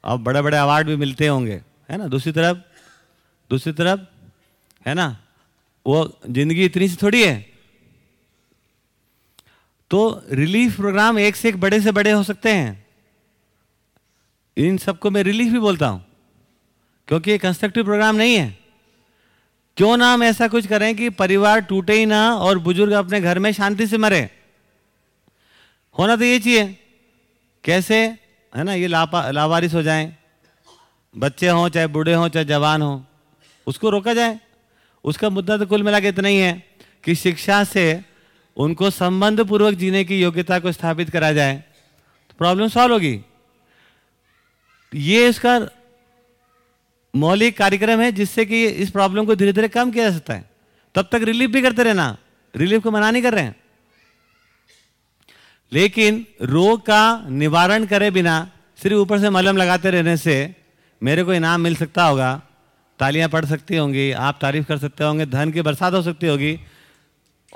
अब बड़े बड़े अवार्ड भी मिलते होंगे, है ना? दूसरी तरफ़ दूसरी तरफ़, है ना? वो ज़िंदगी इतनी सी थोड़ी है। तो रिलीफ प्रोग्राम एक से एक बड़े से बड़े हो सकते हैं। इन सबको मैं रिलीफ भी बोलता हूँ, क्योंकि ये कंस्ट्रक्टिव प्रोग्राम नहीं है। क्यों ना हम ऐसा कुछ करें कि परिवार टूटे ही ना और बुज़ुर्ग अपने घर में शांति से मरे। होना तो ये चाहिए। कैसे? है ना, ये लापा, लावारिस हो जाएँ। बच्चे हों, चाहे बूढ़े हों, चाहे जवान हों, उसको रोका जाए। उसका मुद्दा तो कुल मिला के इतना ही है कि शिक्षा से उनको संबंध पूर्वक जीने की योग्यता को स्थापित करा जाए। तो प्रॉब्लम सॉल्व होगी। ये इसका मौलिक कार्यक्रम है जिससे कि इस प्रॉब्लम को धीरे धीरे कम किया जा सकता है। तब तक रिलीफ भी करते रहना। रिलीफ को मना नहीं कर रहे हैं। लेकिन रोग का निवारण करे बिना, सिर्फ़ ऊपर से मलम लगाते रहने से मेरे को इनाम मिल सकता होगा। तालियाँ पड़ सकती होंगी, आप तारीफ़ कर सकते होंगे, धन की बरसात हो सकती होगी।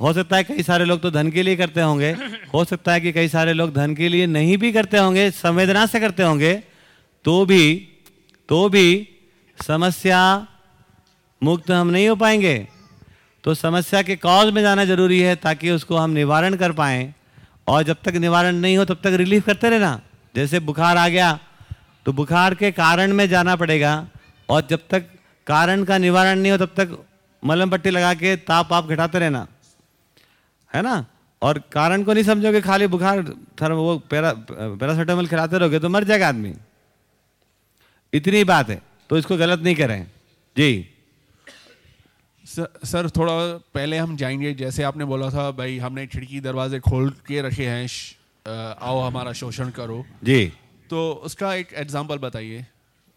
हो सकता है कई सारे लोग तो धन के लिए करते होंगे। हो सकता है कि कई सारे लोग धन के लिए नहीं भी करते होंगे, संवेदना से करते होंगे। तो भी तो भी समस्या मुक्त हम नहीं हो पाएँगे। तो समस्या के कॉज में जाना ज़रूरी है ताकि उसको हम निवारण कर पाएँ। और जब तक निवारण नहीं हो तब तक रिलीफ करते रहना। जैसे बुखार आ गया तो बुखार के कारण में जाना पड़ेगा और जब तक कारण का निवारण नहीं हो तब तक मलम पट्टी लगा के ताप आप घटाते रहना। है ना? और कारण को नहीं समझोगे, खाली बुखार थर वो पैरा, पैरासीटामोल खिलाते रहोगे तो मर जाएगा आदमी। इतनी बात है तो इसको गलत नहीं करें। जी। सर, सर थोड़ा पहले हम जाएँगे जैसे आपने बोला था भाई हमने खिड़की दरवाजे खोल के रखे हैं आओ हमारा शोषण करो। जी। तो उसका एक एग्ज़ाम्पल बताइए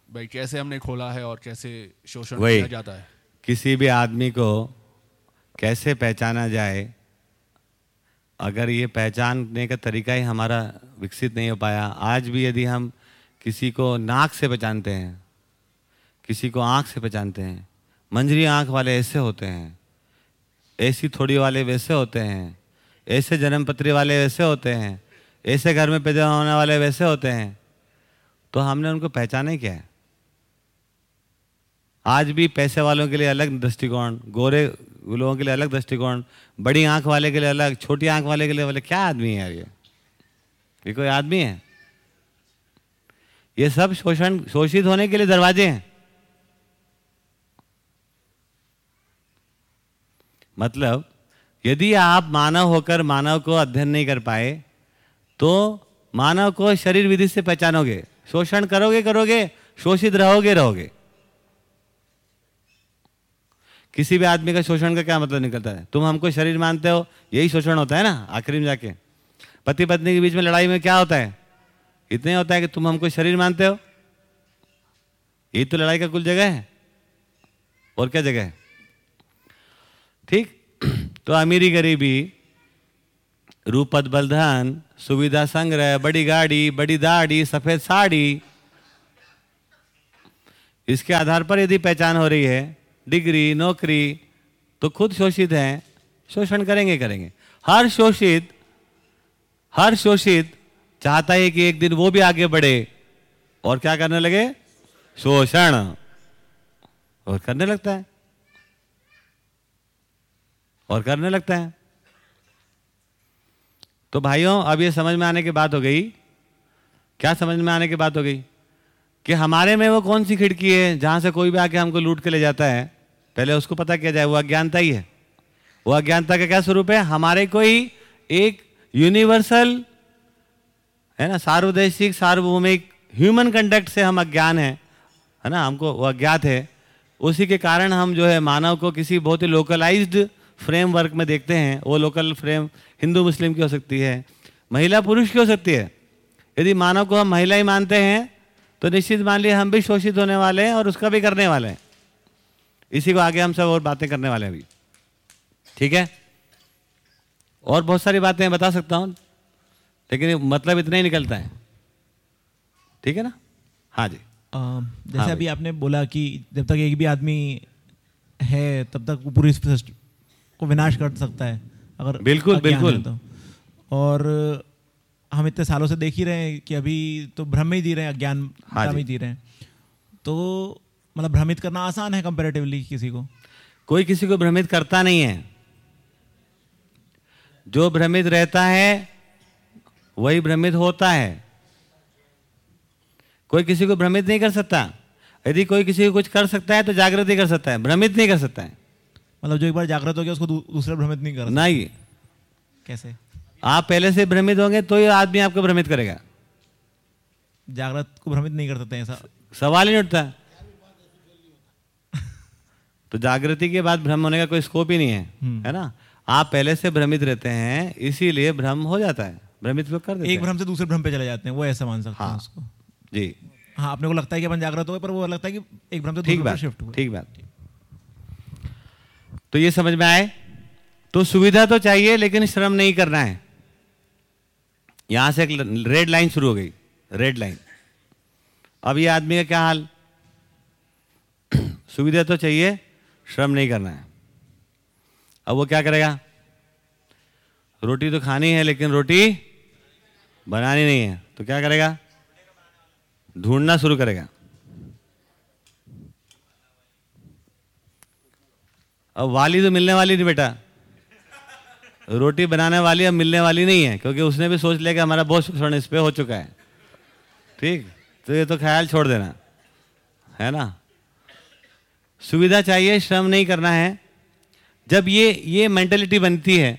भाई कैसे हमने खोला है और कैसे शोषण किया जाता है? किसी भी आदमी को कैसे पहचाना जाए अगर ये पहचानने का तरीका ही हमारा विकसित नहीं हो पाया आज भी यदि हम किसी को नाक से पहचानते हैं किसी को आँख से पहचानते हैं मंजरी आँख वाले ऐसे होते हैं। ऐसी थोड़ी वाले वैसे होते हैं। ऐसे जन्मपत्री वाले वैसे होते हैं। ऐसे घर में पैदा होने वाले वैसे होते हैं। तो हमने उनको पहचाने क्या है? आज भी पैसे वालों के लिए अलग दृष्टिकोण, गोरे लोगों के लिए अलग दृष्टिकोण, बड़ी आँख वाले के लिए अलग, छोटी आँख वाले के लिए बोले, क्या आदमी है यार ये? ये कोई आदमी है? ये सब शोषण, शोषित होने के लिए दरवाजे हैं। मतलब यदि आप मानव होकर मानव को अध्ययन नहीं कर पाए तो मानव को शरीर विधि से पहचानोगे। शोषण करोगे करोगे, शोषित रहोगे रहोगे। किसी भी आदमी का शोषण का क्या मतलब निकलता है? तुम हमको शरीर मानते हो, यही शोषण होता है ना, आखिरी में जाके। पति पत्नी के बीच में लड़ाई में क्या होता है? इतने होता है कि तुम हमको शरीर मानते हो। यही तो लड़ाई का कुल जगह है। और क्या जगह है? ठीक? तो अमीरी गरीबी, रूपद बलधन, सुविधा संग्रह, बड़ी गाड़ी, बड़ी दाढ़ी, सफ़ेद साड़ी, इसके आधार पर यदि पहचान हो रही है, डिग्री, नौकरी तो खुद शोषित हैं, शोषण करेंगे करेंगे। हर शोषित हर शोषित चाहता है कि एक दिन वो भी आगे बढ़े, और क्या करने लगे? शोषण। और करने लगता है। और करने लगता है। तो भाइयों, अब ये समझ में आने की बात हो गई। क्या समझ में आने की बात हो गई? कि हमारे में वो कौन सी खिड़की है जहाँ से कोई भी आके हमको लूट के ले जाता है? पहले उसको पता किया जाए, वो अज्ञानता ही है। वो अज्ञानता का क्या स्वरूप है? हमारे कोई एक यूनिवर्सल है ना, सार्वदेशिक, सार्वभौमिक ह्यूमन कंडक्ट से हम अज्ञान है है ना, हमको वो अज्ञात है। उसी के कारण हम जो है मानव को किसी बहुत ही लोकलाइज्ड फ्रेमवर्क में देखते हैं वो लोकल फ्रेम हिंदू मुस्लिम की हो सकती है महिला पुरुष की हो सकती है। यदि मानव को हम महिला ही मानते हैं तो निश्चित मान लिया हम भी शोषित होने वाले हैं और उसका भी करने वाले हैं। इसी को आगे हम सब और बातें करने वाले हैं अभी। ठीक है? और बहुत सारी बातें बता सकता हूँ लेकिन मतलब इतना ही निकलता है। ठीक है ना? हाँ जी। अ, जैसे हाँ अभी आपने बोला कि जब तक एक भी आदमी है तब तक पूरी को विनाश कर सकता है अगर बिल्कुल, बिल्कुल। तो। और हम इतने सालों से देख ही रहे हैं कि अभी तो भ्रम ही जी रहे हैं अज्ञान हाँ भ्रम ही जी। रहे हैं। तो मतलब भ्रमित करना आसान है कंपेरेटिवली किसी को। कोई किसी को भ्रमित करता नहीं है। जो भ्रमित रहता है वही भ्रमित होता है। कोई किसी को भ्रमित नहीं कर सकता। यदि कोई किसी को कुछ कर सकता है तो जागृति कर सकता है भ्रमित नहीं कर सकता है। मतलब जो एक बार जागृत हो गया उसको दू, दूसरा भ्रमित नहीं कर नहीं। कैसे? आप पहले से भ्रमित होंगे तो ही आदमी आपको भ्रमित करेगा। जागृत को भ्रमित नहीं कर सकते ऐसा। सवाल ही नहीं उठता। तो जागृति के बाद भ्रम होने का कोई स्कोप ही नहीं है हम्म। है ना? आप पहले से भ्रमित रहते हैं इसीलिए भ्रम हो जाता है। भ्रमित लोग कर देते एक भ्रम से दूसरे भ्रम पे चले जाते हैं वो ऐसा मान सकते हैं हाँ। उसको। जी। हाँ अपने को लगता है कि अपन जागृत हो गए पर वो लगता है कि एक भ्रम से ठीक दूसरे बात शिफ्ट ठीक बात। तो ये समझ में आए? तो सुविधा तो चाहिए, लेकिन श्रम नहीं करना है। यहाँ से एक रेड लाइन शुरू हो गई। रेड लाइन अब ये आदमी का क्या हाल? <clears throat> सुविधा तो चाहिए, श्रम नहीं करना है। अब वो क्या करेगा? रोटी तो खानी है, लेकिन रोटी बनानी नहीं है। तो क्या करेगा? ढूंढना शुरू करेगा। अब वाली तो मिलने वाली नहीं बेटा। रोटी बनाने वाली अब मिलने वाली नहीं है, क्योंकि उसने भी सोच लिया कि हमारा बहुत शोषण इस पर हो चुका है। ठीक? तो ये तो ख्याल छोड़ देना, है ना? सुविधा चाहिए, श्रम नहीं करना है। जब ये ये मेंटेलिटी बनती है,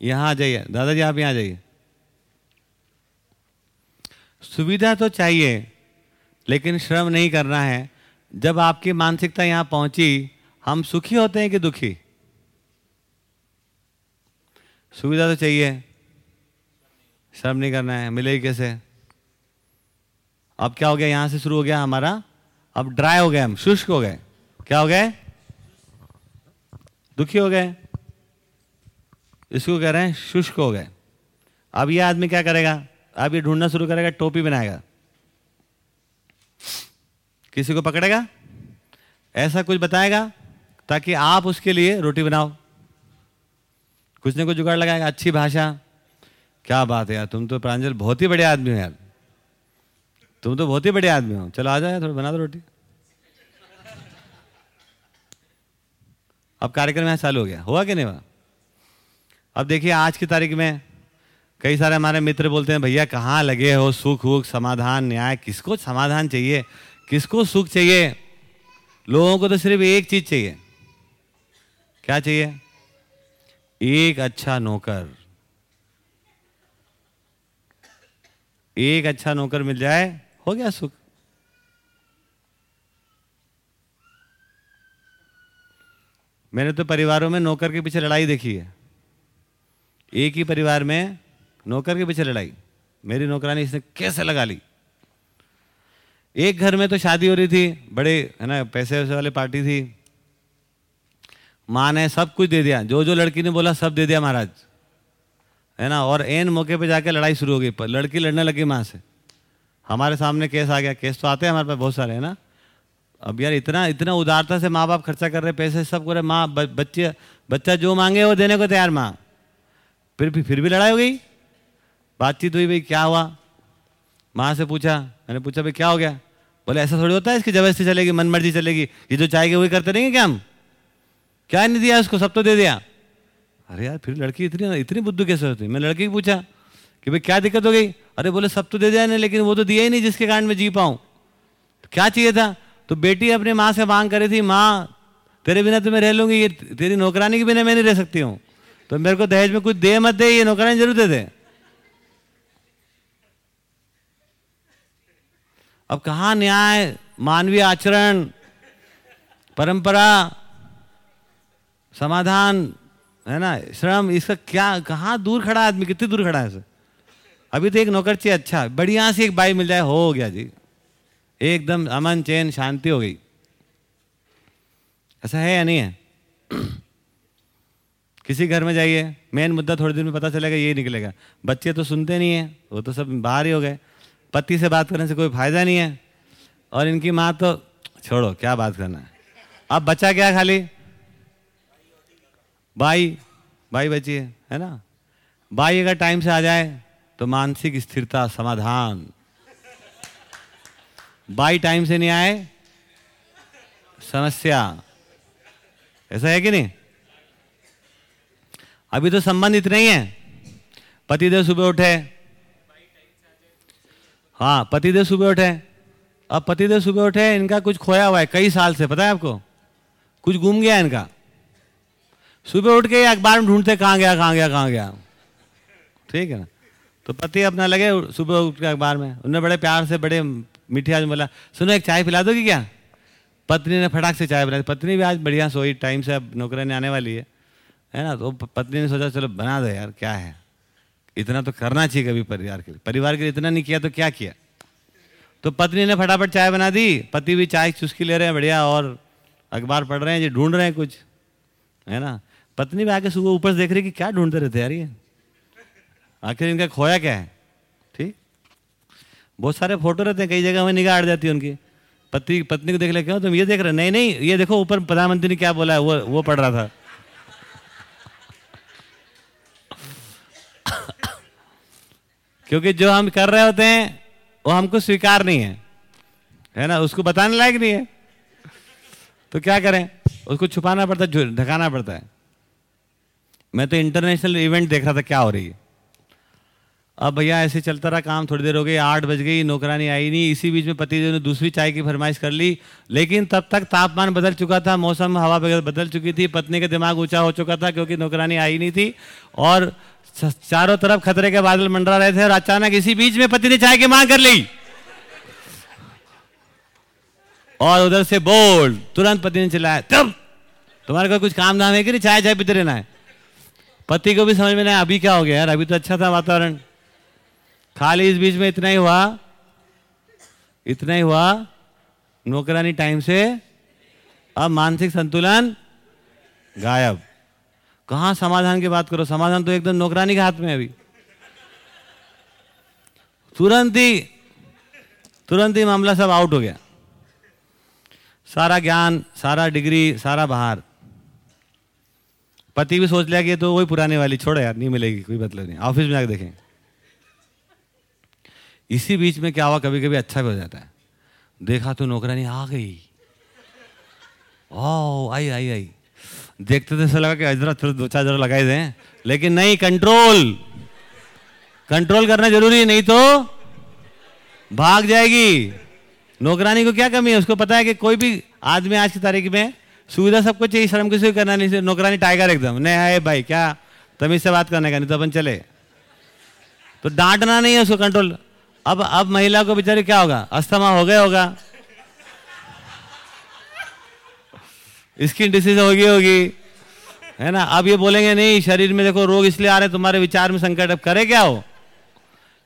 यहाँ आ जाइए, दादाजी आप यहाँ आ जाइए। सुविधा तो चाहिए, लेकिन श्रम नहीं करना है। जब आपकी मानसिकता यहाँ पहुँची, हम सुखी होते हैं कि दुखी? सुविधा तो चाहिए। श्रम नहीं करना है मिलेगी कैसे? अब क्या हो गया? यहाँ से शुरू हो गया हमारा। अब ड्राई हो गए हम, शुष्क हो गए। क्या हो गए? दुखी हो गए। इसको कह रहे हैं शुष्क हो गए। अब ये आदमी क्या करेगा? अब ये ढूंढना शुरू करेगा, टोपी बनाएगा। किसी को पकड़ेगा? ऐसा कुछ बताएगा ताकि आप उसके लिए रोटी बनाओ। कुछ ना कुछ जुगाड़ लगाएगा। अच्छी भाषा। क्या बात है यार, तुम तो प्रांजल बहुत ही बड़े आदमी हो यार। तुम तो बहुत ही बड़े आदमी हो। चलो आ यार, थोड़ा बना दो रोटी। अब कार्यक्रम यहाँ चालू हो गया। हुआ कि नहीं हुआ? अब देखिए, आज की तारीख में कई सारे हमारे मित्र बोलते हैं, भैया, कहाँ लगे हो? सुख वुख समाधान, न्याय, किसको समाधान चाहिए? किसको सुख चाहिए? लोगों को तो सिर्फ़ एक चीज़ चाहिए। क्या चाहिए? एक अच्छा नौकर। एक अच्छा नौकर मिल जाए, हो गया सुख। मैंने तो परिवारों में नौकर के पीछे लड़ाई देखी है। एक ही परिवार में नौकर के पीछे लड़ाई। मेरी नौकरानी इसने कैसे लगा ली? एक घर में तो शादी हो रही थी, बड़े, है ना, पैसे वैसे वाले पार्टी थी। माँ ने सब कुछ दे दिया जो जो लड़की ने बोला सब दे दिया महाराज। है ना, और एन मौके पे जाके लड़ाई शुरू हो गई, पर लड़की लड़ने लगी माँ से। हमारे सामने केस आ गया, केस तो आते हैं हमारे पास बहुत सारे, है ना। अब यार इतना इतना उदारता से माँ बाप खर्चा कर रहे पैसे सब कर रहे माँ बच्चे, बच्चा जो मांगे वो देने को तैयार माँ। फिर भी फिर भी लड़ाई हो गई। बातचीत हुई, भाई, क्या हुआ? माँ से पूछा, मैंने पूछा, भाई, क्या हो गया? बोले, ऐसा थोड़ी होता है इसकी ज़बरदस्ती चलेगी मन मर्ज़ी चलेगी? ये जो चाहेगी वही करते रहेंगे क्या हम? क्या नहीं दिया उसको? सब तो दे दिया। अरे यार, फिर लड़की इतनी इतनी बुद्धू कैसे होती? मैं लड़की को पूछा कि भाई, क्या दिक्कत हो गई? अरे बोले, सब तो दे दिया ने लेकिन वो तो दिया ही नहीं जिसके कारण मैं जी पाऊँ। तो क्या चाहिए था? तो बेटी अपनी माँ से मांग करी थी, माँ, तेरे बिना तो मैं रह लूँगी, ये तेरी नौकरानी के बिना मैं नहीं रह सकती हूँ। तो मेरे को दहेज में कुछ दे मत दे, ये नौकरानी ज़रूर दे दे। अब कहा न्याय, मानवीय आचरण, परंपरा, समाधान, है ना, श्रम, इसका क्या, कहाँ दूर खड़ा आदमी, कितनी दूर खड़ा है इसे? अभी तो एक नौकर चाहिए अच्छा बढ़िया से एक बाई मिल जाए, हो गया जी। एकदम अमन, चैन, शांति हो गई। ऐसा है या नहीं है? <clears throat> किसी घर में जाइए, मेन मुद्दा थोड़ी देर में पता चलेगा यही निकलेगा। बच्चे तो सुनते नहीं है, वो तो सब बाहर ही हो गए। पति से बात करने से कोई फ़ायदा नहीं है। और इनकी माँ तो छोड़ो, क्या बात करना है? अब बच्चा क्या खाली? बाई बाई बची है है ना? बाई अगर टाइम से आ जाए तो मानसिक स्थिरता, समाधान। बाई टाइम से नहीं आए, समस्या। ऐसा है कि नहीं? अभी तो संबंध इतने ही है। पतिदेव सुबह उठे हाँ पतिदेव सुबह उठे अब पतिदेव सुबह उठे इनका कुछ खोया हुआ है, कई साल से, पता है आपको? कुछ घूम गया इनका। सुबह उठ के अखबार में ढूंढते, कहाँ गया कहाँ गया कहाँ गया। ठीक है ना? तो पति अपना लगे सुबह उठ के अखबार में। उन्होंने बड़े प्यार से, बड़े मीठे आज बोला, सुनो, एक चाय पिला दोगी क्या? पत्नी ने फटाक से चाय बनाई पत्नी भी आज बढ़िया सोई, टाइम से अब नौकरानी आने वाली है। है ना? तो पत्नी ने सोचा, चलो बना दो यार, क्या है? इतना तो करना चाहिए कभी परिवार के लिए। परिवार के लिए इतना नहीं किया तो क्या किया? तो पत्नी ने फटाफट चाय बना दी। पति भी चाय चुस्की ले रहे हैं, बढ़िया, और अखबार पढ़ रहे हैं जी ढूंढ रहे हैं कुछ। है ना? पत्नी भी आके सुबह ऊपर से देख रही कि क्या ढूंढते रहते यार ये। आखिर इनका खोया क्या है? ठीक? बहुत सारे फ़ोटो रहते हैं, कई जगह में निगाह अड़ जाती है उनकी। पति, पत्नी को देख ले, क्यों तुम ये देख रहे नहीं नहीं, ये देखो, ऊपर प्रधानमंत्री ने क्या बोला है, वो वो पढ़ रहा था। क्योंकि जो हम कर रहे होते हैं, वो हमको स्वीकार नहीं है। है ना? उसको बताने लायक नहीं है। तो क्या करें? उसको छुपाना पड़ता है ढकाना पड़ता है। मैं तो इंटरनेशनल इवेंट देख रहा था, क्या हो रही है। अब भैया ऐसे चलता रहा काम, थोड़ी देर हो गई, आठ बज गई, नौकरानी आई नहीं। इसी बीच में पति ने दूसरी चाय की फरमाइश कर ली, लेकिन तब तक तापमान बदल चुका था, मौसम, हवा बदल चुकी थी, पत्नी का दिमाग ऊँचा हो चुका था क्योंकि नौकरानी आई नहीं थी। और चारों तरफ़ खतरे के बादल मंडरा रहे थे और अचानक इसी बीच में पति ने चाय की मांग कर ली। और उधर से बोल, तुरंत पति ने चिल्लाया तब तुम्हारे को कुछ काम धाम है कि नहीं? चाय चाय पीते रहना है। पति को भी समझ में नहीं अभी क्या हो गया यार? अभी तो अच्छा था वातावरण। खाली इस बीच में इतना ही हुआ। इतना ही हुआ। नौकरानी टाइम से अब मानसिक संतुलन गायब। कहाँ समाधान की बात करो? समाधान तो एकदम नौकरानी के हाथ में अभी। तुरंत ही तुरंत ही मामला सब आउट हो गया। सारा ज्ञान, सारा डिग्री, सारा बाहर। पति भी सोच लिया कि तो वही पुराने वाली, छोड़ो यार, नहीं मिलेगी, कोई मतलब नहीं। ऑफ़िस में जाकर देखें। इसी बीच में क्या हुआ? कभी कभी अच्छा भी हो जाता है। देखा तो नौकरानी आ गई। ओ आई आई आई। देखते थे लगा कि जरा दो चार जरा लगाए दें। लेकिन नहीं कंट्रोल कंट्रोल करना ज़रूरी है, नहीं तो भाग जाएगी। नौकरानी को क्या कमी है? उसको पता है कि कोई भी आदमी आज की तारीख में सुविधा सबको चाहिए, शर्म किसी को करना नहीं नौकरानी टाइगर एकदम। नहीं है भाई, क्या? तमीज से बात करने का, नहीं तो अपन चले। तो डांटना नहीं है उसको कंट्रोल अब अब महिला को बेचारे क्या होगा? अस्थमा हो गया होगा। स्किन डिसीज होगी होगी। है ना? अब ये बोलेंगे, नहीं, शरीर में देखो, रोग इसलिए आ रहे तुम्हारे विचार में संकट, अब करे क्या हो?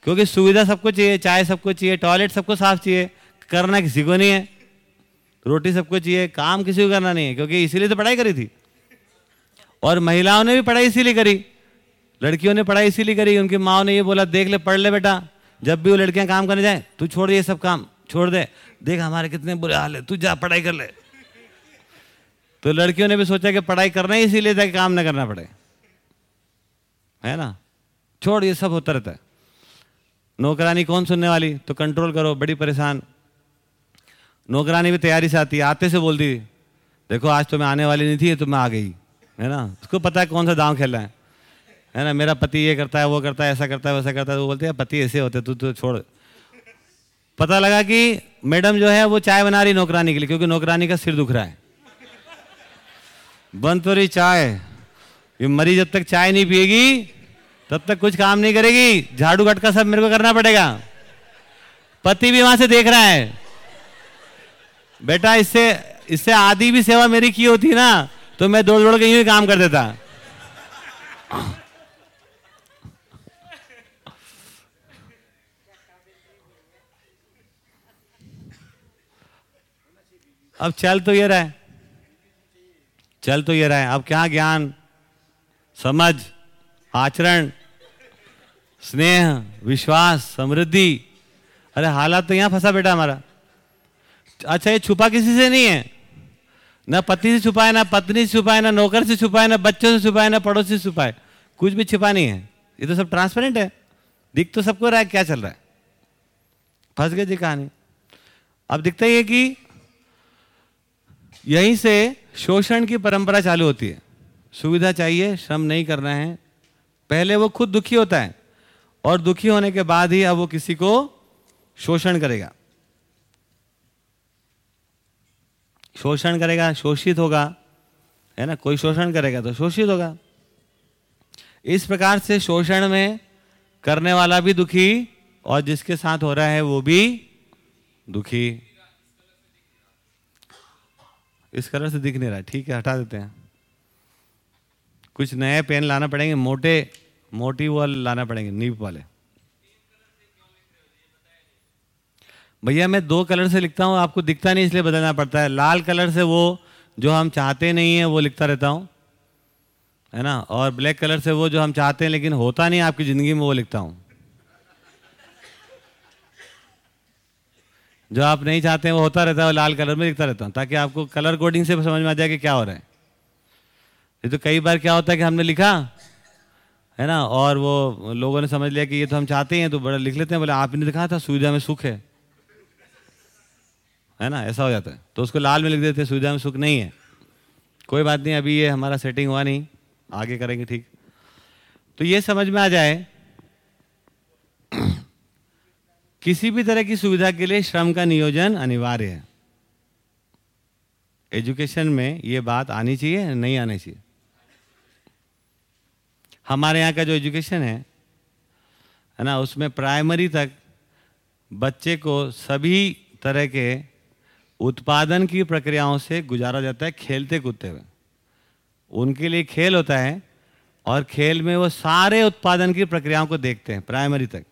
क्योंकि सुविधा सबको चाहिए, चाय सबको चाहिए टॉयलेट सबको साफ़ चाहिए, करना किसी को नहीं है। रोटी सबको चाहिए, काम किसी को करना नहीं है, क्योंकि इसीलिए तो पढ़ाई करी थी। और महिलाओं ने भी पढ़ाई इसीलिए करी। लड़कियों ने पढ़ाई इसीलिए करी, उनकी माओ ने ये बोला, देख ले, पढ़ ले बेटा। जब भी वो लड़कियाँ काम करने जाए, तू छोड़ ये सब काम, छोड़ दे। देख हमारे कितने बुरे हाल है, तू जा पढ़ाई कर ले। तो लड़कियों ने भी सोचा कि पढ़ाई करना ही इसीलिए था कि काम ना करना पड़े। है ना? छोड़, ये सब होता रहता है। नौकरानी कौन सुनने वाली? तो कंट्रोल करो, बड़ी परेशान। नौकरानी भी तैयारी से आती आते से बोल दी देखो, आज तो मैं आने वाली नहीं थी तो मैं आ गई। है ना? उसको पता है कौन सा दांव खेल रहा है। है ना, मेरा पति ये करता है, वो करता है, ऐसा करता है, वैसा करता है तो वो बोलते हैं, पति, ऐसे होते, तू तो छोड़ पता लगा कि मैडम जो है, वो चाय बना रही नौकरानी के लिए, क्योंकि नौकरानी का सिर दुख रहा है। बंद तो रही चाय। ये मरी जब तक चाय नहीं पिएगी, तब तक कुछ काम नहीं करेगी। झाड़ू घटका सब मेरे को करना पड़ेगा। पति भी वहाँ से देख रहा है। बेटा, इससे इससे आधी भी सेवा मेरी की होती ना तो मैं दौड़ दौड़ के यूँ ही काम कर देता। अब चल तो ये रहा। है चल तो ये रहा। है अब क्या ज्ञान? समझ, आचरण, स्नेह, विश्वास, समृद्धि। अरे हालात तो यहाँ फंसा बेटा हमारा। अच्छा ये छुपा किसी से नहीं है। ना पति से छुपाए, ना पत्नी से छुपाए, ना नौकर से छुपाए, ना बच्चों से छुपाए, ना पड़ोसी से छुपाए। कुछ भी छिपा नहीं है। ये तो सब ट्रांसपेरेंट है। दिख तो सबको रहा है, क्या चल रहा है? फंस गए जी कहानी। अब दिखता ही है कि यहीं से शोषण की परंपरा चालू होती है। सुविधा चाहिए, श्रम नहीं करना है। पहले वो खुद दुखी होता है और दुखी होने के बाद ही अब वो किसी को शोषण करेगा। शोषण करेगा, शोषित होगा, है ना? कोई शोषण करेगा तो शोषित होगा। इस प्रकार से शोषण में करने वाला भी दुखी और जिसके साथ हो रहा है वो भी दुखी। इस कलर से दिख नहीं रहा, ठीक है, हटा देते हैं। कुछ नए पेन लाना पड़ेंगे, मोटे, मोटी वो लाना पड़ेंगे, नीप वाले। भैया, मैं दो कलर से लिखता हूँ, आपको दिखता नहीं, इसलिए बदलना पड़ता है। लाल कलर से वो, जो हम चाहते नहीं है, वो लिखता रहता हूँ, है ना? और ब्लैक कलर से वो जो हम चाहते हैं, लेकिन होता नहीं आपकी ज़िंदगी में, वो लिखता हूँ। जो आप नहीं चाहते हैं, वो होता रहता है, वो लाल कलर में लिखता रहता हूँ, ताकि आपको कलर कोडिंग से समझ में आ जाए कि क्या हो रहा है। ये तो कई बार क्या होता है कि हमने लिखा, है ना, और वो लोगों ने समझ लिया कि ये तो हम चाहते हैं तो बड़ा लिख लेते हैं, बोले, आपने दिखा था सुविधा में सुख है। है ना, ऐसा हो जाता है। तो उसको लाल में लिख देते हैं सुविधा में सुख नहीं है। कोई बात नहीं, अभी ये हमारा सेटिंग हुआ नहीं, आगे करेंगे, ठीक। तो ये समझ में आ जाए किसी भी तरह की सुविधा के लिए श्रम का नियोजन अनिवार्य है। एजुकेशन में ये बात आनी चाहिए, नहीं आनी चाहिए? हमारे यहाँ का जो एजुकेशन है है ना, उसमें प्राइमरी तक बच्चे को सभी तरह के उत्पादन की प्रक्रियाओं से गुजारा जाता है खेलते कूदते हुए। उनके लिए खेल होता है और खेल में वो सारे उत्पादन की प्रक्रियाओं को देखते हैं प्राइमरी तक।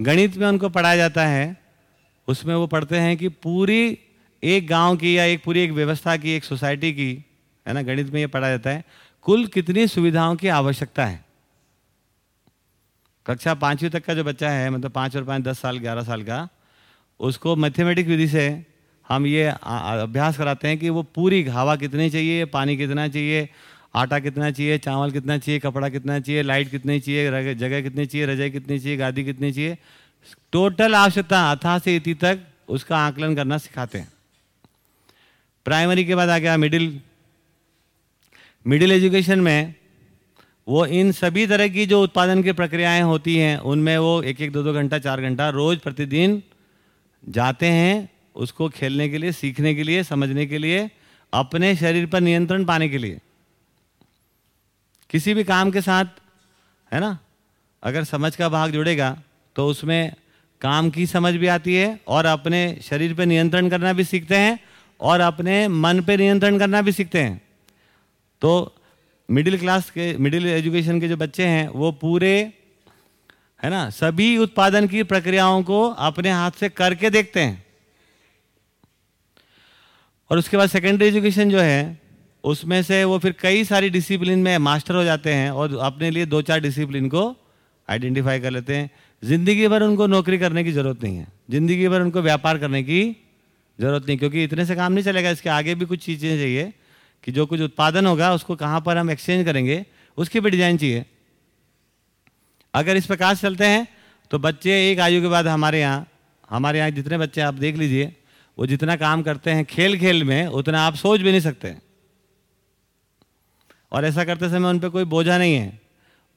गणित में उनको पढ़ाया जाता है, उसमें वो पढ़ते हैं कि पूरी एक गाँव की या एक पूरी एक व्यवस्था की, एक सोसाइटी की, है ना, गणित में ये पढ़ा जाता है, कुल कितनी सुविधाओं की आवश्यकता है? कक्षा पांचवी तक का जो बच्चा है मतलब पाँच और पाँच, दस साल, ग्यारह साल का, उसको मैथमेटिक विधि से हम ये अभ्यास कराते हैं कि वो पूरी हवा कितनी चाहिए, पानी कितना चाहिए आटा कितना चाहिए, चावल कितना चाहिए, कपड़ा कितना चाहिए, लाइट कितनी चाहिए जगह कितनी चाहिए, रजाई कितनी चाहिए, गादी कितनी चाहिए। टोटल आवश्यकता अथा से इति तक उसका आकलन करना सिखाते हैं। प्राइमरी के बाद आ गया मिडिल मिडिल एजुकेशन में वो इन सभी तरह की जो उत्पादन की प्रक्रियाएँ होती हैं, उनमें वो एक एक दो दो घंटा, चार घंटा रोज प्रतिदिन जाते हैं उसको खेलने के लिए, सीखने के लिए, समझने के लिए, अपने शरीर पर नियंत्रण पाने के लिए। किसी भी काम के साथ, है ना? अगर समझ का भाग जुड़ेगा तो उसमें काम की समझ भी आती है और अपने शरीर पर नियंत्रण करना भी सीखते हैं और अपने मन पे नियंत्रण करना भी सीखते हैं। तो मिडिल क्लास के मिडिल एजुकेशन के जो बच्चे हैं, वो पूरे, है ना, सभी उत्पादन की प्रक्रियाओं को अपने हाथ से करके देखते हैं। और उसके बाद सेकेंडरी एजुकेशन जो है उसमें से वो फिर कई सारी डिसिप्लिन में मास्टर हो जाते हैं और अपने लिए दो चार डिसिप्लिन को आइडेंटिफाई कर लेते हैं। ज़िंदगी भर उनको नौकरी करने की ज़रूरत नहीं है। ज़िंदगी भर उनको व्यापार करने की ज़रूरत नहीं, क्योंकि इतने से काम नहीं चलेगा, इसके आगे भी कुछ चीज़ें चाहिए कि जो कुछ उत्पादन होगा, उसको कहाँ पर हम एक्सचेंज करेंगे, उसकी भी डिज़ाइन चाहिए। अगर इस प्रकार चलते हैं तो बच्चे एक आयु के बाद हमारे यहाँ हमारे यहाँ जितने बच्चे आप देख लीजिए, वो जितना काम करते हैं खेल खेल में, उतना आप सोच भी नहीं सकते। और ऐसा करते समय उन पर कोई बोझा नहीं है।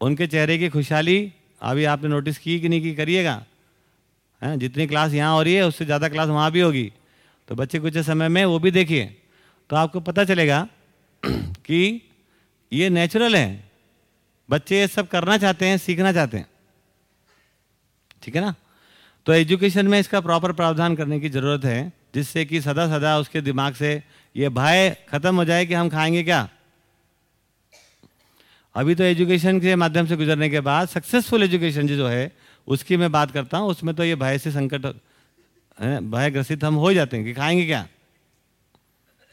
उनके चेहरे की खुशहाली, अभी आपने नोटिस की कि नहीं की, करिएगा। हैं, जितनी क्लास यहाँ हो रही है, उससे ज़्यादा क्लास वहाँ भी होगी। तो बच्चे कुछ समय में वो भी देखिए। तो आपको पता चलेगा <clears throat> कि ये नेचुरल है। बच्चे ये सब करना चाहते हैं, सीखना चाहते हैं। ठीक है ना? तो एजुकेशन में इसका प्रॉपर प्रावधान करने की ज़रूरत है, जिससे कि सदा सदा उसके दिमाग से ये भय खत्म हो जाए कि हम खाएँगे क्या? अभी तो एजुकेशन के माध्यम से गुजरने के बाद सक्सेसफुल एजुकेशन जो है, उसकी मैं बात करता हूँ, उसमें तो ये भय से संकट भय ग्रसित हम हो जाते हैं कि खाएँगे क्या?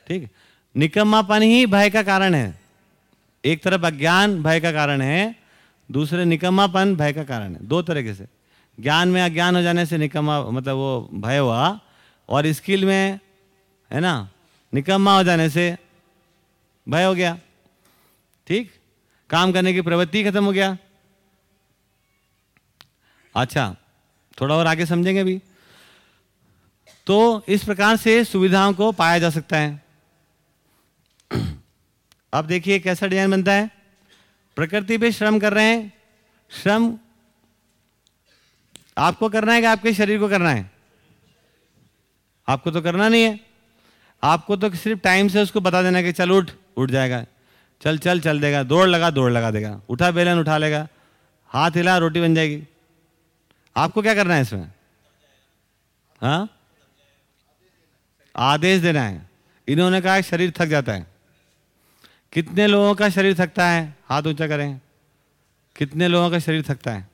ठीक? निकम्मापन ही भय का कारण है। एक तरफ़ अज्ञान भय का कारण है, दूसरे निकम्मापन भय का कारण है, दो तरीके से। ज्ञान में अज्ञान हो जाने से निकम्मा मतलब वो भय हुआ, और स्किल में, है ना, निकम्मा हो जाने से भय हो गया। ठीक? काम करने की प्रवृत्ति खत्म हो गया। अच्छा थोड़ा और आगे समझेंगे अभी। तो इस प्रकार से सुविधाओं को पाया जा सकता है। <clears throat> अब देखिए कैसा डिज़ाइन बनता है। प्रकृति पे श्रम कर रहे हैं। श्रम आपको करना है कि आपके शरीर को करना है? आपको तो करना नहीं है। आपको तो सिर्फ़ टाइम से उसको बता देना कि चल उठ उठ जाएगा। चल चल चल देगा। दौड़ लगा दौड़ लगा देगा। उठा बेलन, उठा लेगा। हाथ हिला, रोटी बन जाएगी। आपको क्या करना है इसमें? हाँ? आदेश देना है। इन्होंने कहा शरीर थक जाता है। कितने लोगों का शरीर थकता है? हाथ ऊँचा करें। कितने लोगों का शरीर थकता है?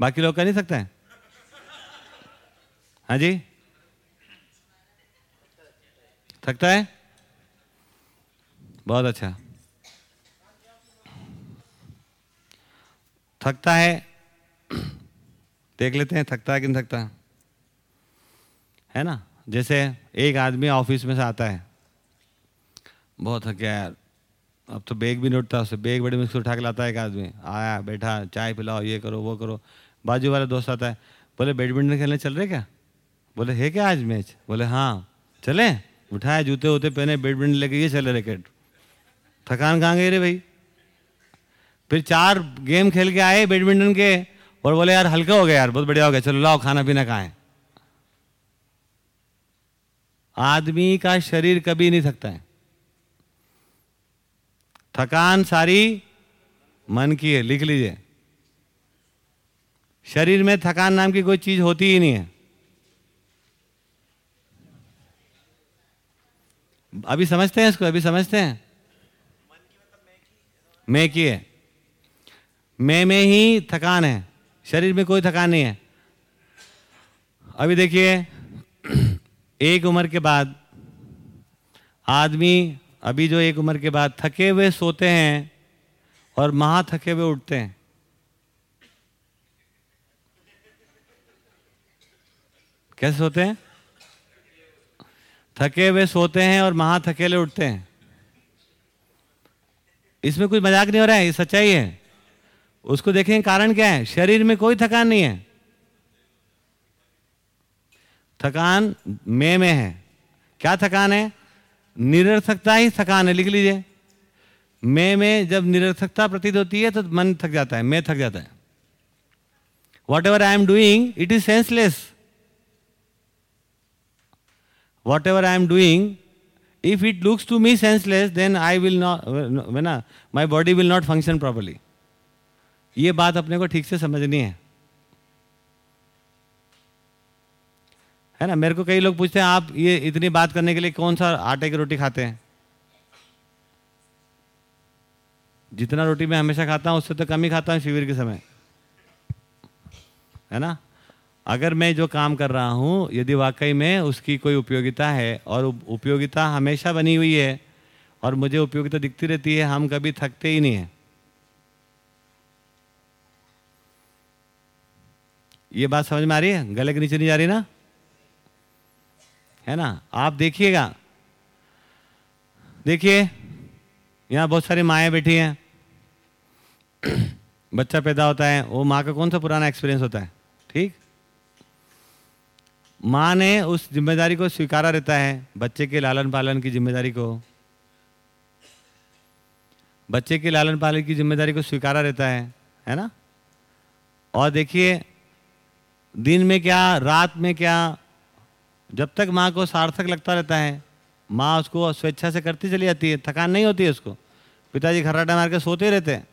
बाकी लोग का नहीं थकता है? हाँ जी? थकता है? बहुत अच्छा। थकता है। देख लेते हैं, थकता है कि नहीं थकता? है है ना? जैसे एक आदमी ऑफ़िस में से आता है। बहुत थक गया यार। अब तो बैग भी नहीं उठता उससे। बैग बड़े मुश्किल उठा के लाता है एक आदमी। आया, बैठा, चाय पिलाओ, ये करो, वो करो। बाजू वाला दोस्त आता है। बोले, बैडमिंटन खेलने चल रहे क्या? बोले, है क्या आज मैच? बोले हाँ। चले? उठाए जूते वूते पहने, बैडमिंटन लेके ये चले रैकेट थकान कहाँ गई रे भाई? फिर चार गेम खेल के आए बैडमिंटन के और बोले, यार, हल्का हो गया यार, बहुत बढ़िया हो गया, चलो लाओ खाना पीना कहाँ है? आदमी का शरीर कभी नहीं थकता है। थकान सारी मन की है, लिख लीजिए। शरीर में थकान नाम की कोई चीज़ होती ही नहीं है। अभी समझते हैं इसको? अभी समझते हैं? मैं की है मैं में ही थकान है। शरीर में कोई थकान नहीं है। अभी देखिए, <clears throat> एक उम्र के बाद आदमी, अभी जो एक उम्र के बाद थके हुए सोते हैं और महा थके हुए उठते हैं। कैसे सोते हैं? थके हुए सोते हैं और महा थकेले उठते हैं। इसमें कोई मज़ाक नहीं हो रहा है, ये सच्चाई है। उसको देखें, कारण क्या है? शरीर में कोई थकान नहीं है। थकान मैं में है। क्या थकान है? निरर्थकता ही थकान है, लिख लीजिए। मैं में जब निरर्थकता प्रतीत होती है तो मन थक जाता है, मैं थक जाता है। Whatever I am doing it is senseless whatever I am doing if it looks to me senseless, then i will not ना my body will not function properly. ये बात अपने को ठीक से समझनी है। है ना? मेरे को कई लोग पूछते हैं, आप ये इतनी बात करने के लिए कौन सा आटे की रोटी खाते हैं? जितना रोटी मैं हमेशा खाता हूँ, उससे तो कम ही खाता हूँ शिविर के समय। है ना? अगर मैं जो काम कर रहा हूँ, यदि वाकई में उसकी कोई उपयोगिता है और उपयोगिता हमेशा बनी हुई है और मुझे उपयोगिता दिखती रहती है, हम कभी थकते ही नहीं है। ये बात समझ में आ रही है? गले के नीचे नहीं जा रही ना? है ना? आप देखिएगा। देखिए, यहाँ बहुत सारी माएँ बैठी हैं। <clears throat> बच्चा पैदा होता है। वो माँ का कौन सा पुराना एक्सपीरियंस होता है? ठीक? माँ ने उस ज़िम्मेदारी को स्वीकारा रहता है, बच्चे के लालन पालन की ज़िम्मेदारी को। बच्चे के लालन पालन की ज़िम्मेदारी को स्वीकारा रहता है है ना? और देखिए, दिन में क्या, रात में क्या, जब तक माँ को सार्थक लगता रहता है, माँ उसको स्वेच्छा से करती चली जाती है, थकान नहीं होती है उसको। पिताजी खर्राटा मार के सोते रहते हैं।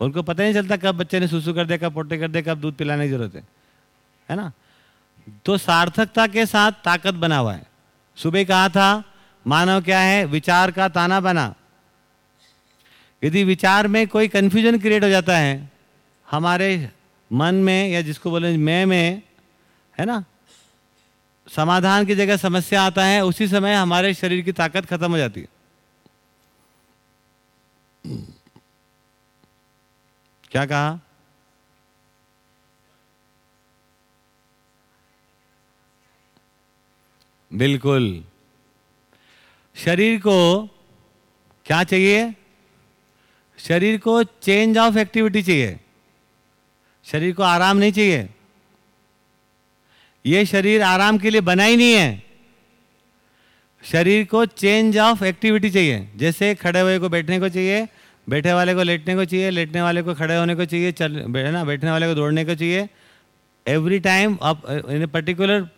उनको पता नहीं चलता कब बच्चे ने सुसु कर दिया, कब पोटे कर दिया, कब दूध पिलाने की ज़रूरत है है ना? तो सार्थकता के साथ ताकत बना हुआ है। सुबह कहा था, मानव क्या है? विचार का ताना बना। यदि विचार में कोई कंफ्यूजन क्रिएट हो जाता है, हमारे मन में या जिसको बोले मैं में, है ना? समाधान की जगह समस्या आता है, उसी समय हमारे शरीर की ताकत खत्म हो जाती है। क्या कहा? बिल्कुल। शरीर को क्या चाहिए? शरीर को चेंज ऑफ़ एक्टिविटी चाहिए। शरीर को आराम नहीं चाहिए। यह शरीर आराम के लिए बना ही नहीं है। शरीर को चेंज ऑफ़ एक्टिविटी चाहिए। जैसे खड़े हुए को बैठने को चाहिए, बैठे वाले को लेटने को चाहिए, लेटने वाले को खड़े होने को चाहिए, चल ना, बैठने वाले को दौड़ने को चाहिए। एवरी टाइम आप इन पर्टिकुलर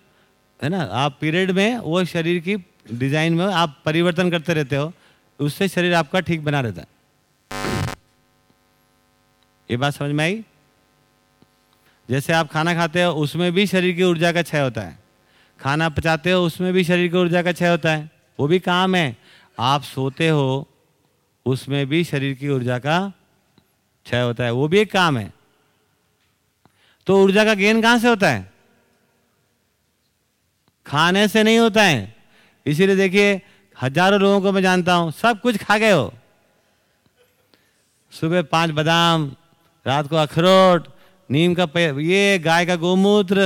है ना? आप पीरियड में वो शरीर की डिज़ाइन में आप परिवर्तन करते रहते हो, उससे शरीर आपका ठीक बना रहता है। ये बात समझ में आई? जैसे आप खाना खाते हो, उसमें भी शरीर की ऊर्जा का क्षय होता है। खाना पचाते हो, उसमें भी शरीर की ऊर्जा का क्षय होता है। वो भी काम है। आप सोते हो, उसमें भी शरीर की ऊर्जा का क्षय होता है। वो भी एक काम है। तो ऊर्जा का गेन कहाँ से होता है? खाने से नहीं होता है। इसीलिए देखिए, हज़ारों लोगों को मैं जानता हूँ, सब कुछ खा गए हो। सुबह पाँच बादाम, रात को अखरोट, नीम का ये गाय का गोमूत्र,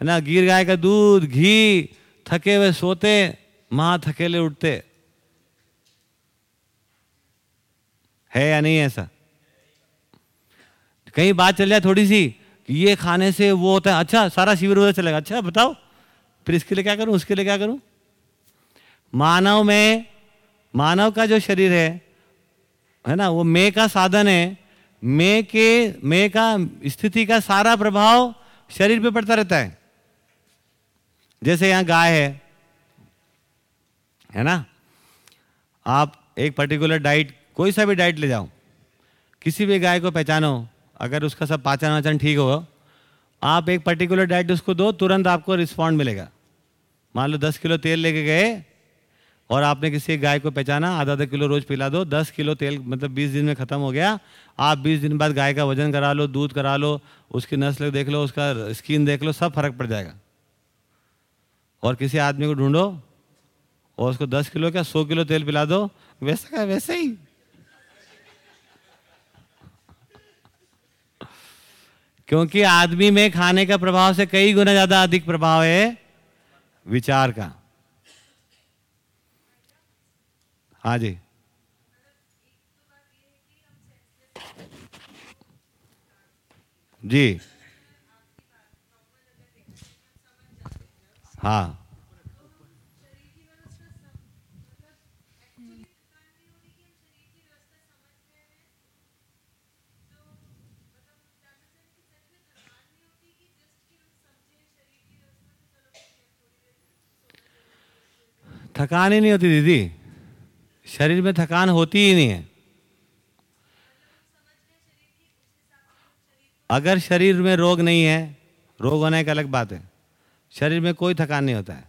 है ना, गिर गाय का दूध, घी, थके हुए सोते, माँ थकेले उठते। है या नहीं ऐसा? कहीं बात चल जाए थोड़ी सी ये खाने से वो होता है। अच्छा सारा शिविर उधर चलेगा। अच्छा बताओ। फिर इसके लिए क्या करूँ? उसके लिए क्या करूँ? मानव में, मानव का जो शरीर है है ना, वो मे का साधन है। मे के, मे का स्थिति का सारा प्रभाव शरीर पे पड़ता रहता है। जैसे यहाँ गाय है है ना? आप एक पर्टिकुलर डाइट कोई सा भी डाइट ले जाओ। किसी भी गाय को पहचानो। अगर उसका सब पाचन वाचन ठीक हो आप एक पर्टिकुलर डाइट उसको दो, तुरंत आपको रिस्पॉन्ड मिलेगा। मान लो दस किलो तेल लेके गए और आपने किसी एक गाय को पहचाना, आधा आधा किलो रोज पिला दो, दस किलो तेल मतलब बीस दिन में ख़त्म हो गया, आप बीस दिन बाद गाय का वज़न करा लो, दूध करा लो, उसकी नस्ल देख लो, उसका स्किन देख लो, सब फ़र्क पड़ जाएगा। और किसी आदमी को ढूंढो और उसको दस किलो क्या सौ किलो तेल पिला दो, वैसा का वैसे ही। क्योंकि आदमी में खाने का प्रभाव से कई गुना ज़्यादा अधिक प्रभाव है विचार का। हाँ जी। जी। हाँ। थकान ही नहीं होती दीदी। शरीर में थकान होती ही नहीं है। अगर शरीर में रोग नहीं है, रोग होना एक अलग बात है। शरीर में कोई थकान नहीं होता है।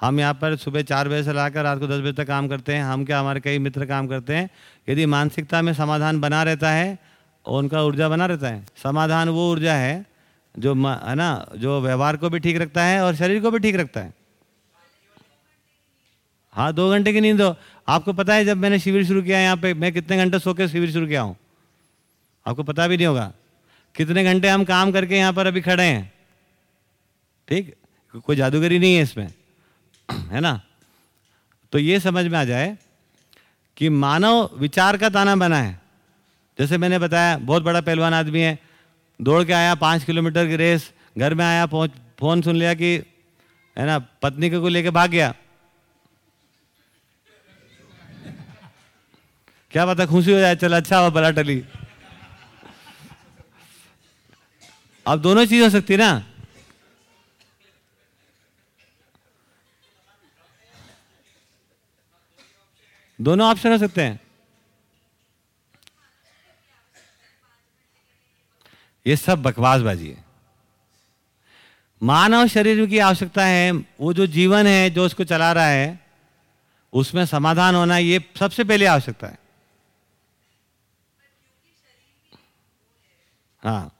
हम यहाँ पर सुबह चार बजे से लाकर रात को दस बजे तक काम करते हैं। हम क्या, हमारे कई मित्र काम करते हैं। यदि मानसिकता में समाधान बना रहता है और उनका ऊर्जा बना रहता है। समाधान वो ऊर्जा है जो है ना, जो व्यवहार को भी ठीक रखता है और शरीर को भी ठीक रखता है। हाँ दो घंटे की नींद हो आपको पता है जब मैंने शिविर शुरू किया यहाँ पे, मैं कितने घंटे सो के शिविर शुरू किया हूँ? आपको पता भी नहीं होगा। कितने घंटे हम काम करके यहाँ पर अभी खड़े हैं? ठीक? कोई जादूगरी नहीं है इसमें, है ना? तो ये समझ में आ जाए कि मानव विचार का ताना बना है। जैसे मैंने बताया, बहुत बड़ा पहलवान आदमी है। दौड़ के आया, पाँच किलोमीटर की रेस, घर में आया फ़ोन सुन लिया कि, है ना, पत्नी को लेके भाग गया। क्या पता खुशी हो जाए, चल अच्छा हुआ बला टली अब दोनों चीज़ हो सकती है ना? दोनों ऑप्शन हो सकते हैं। ये सब बकवासबाजी है। मानव शरीर की आवश्यकता है, वो जो जीवन है, जो उसको चला रहा है, उसमें समाधान होना ये सबसे पहले आवश्यकता है। हाँ।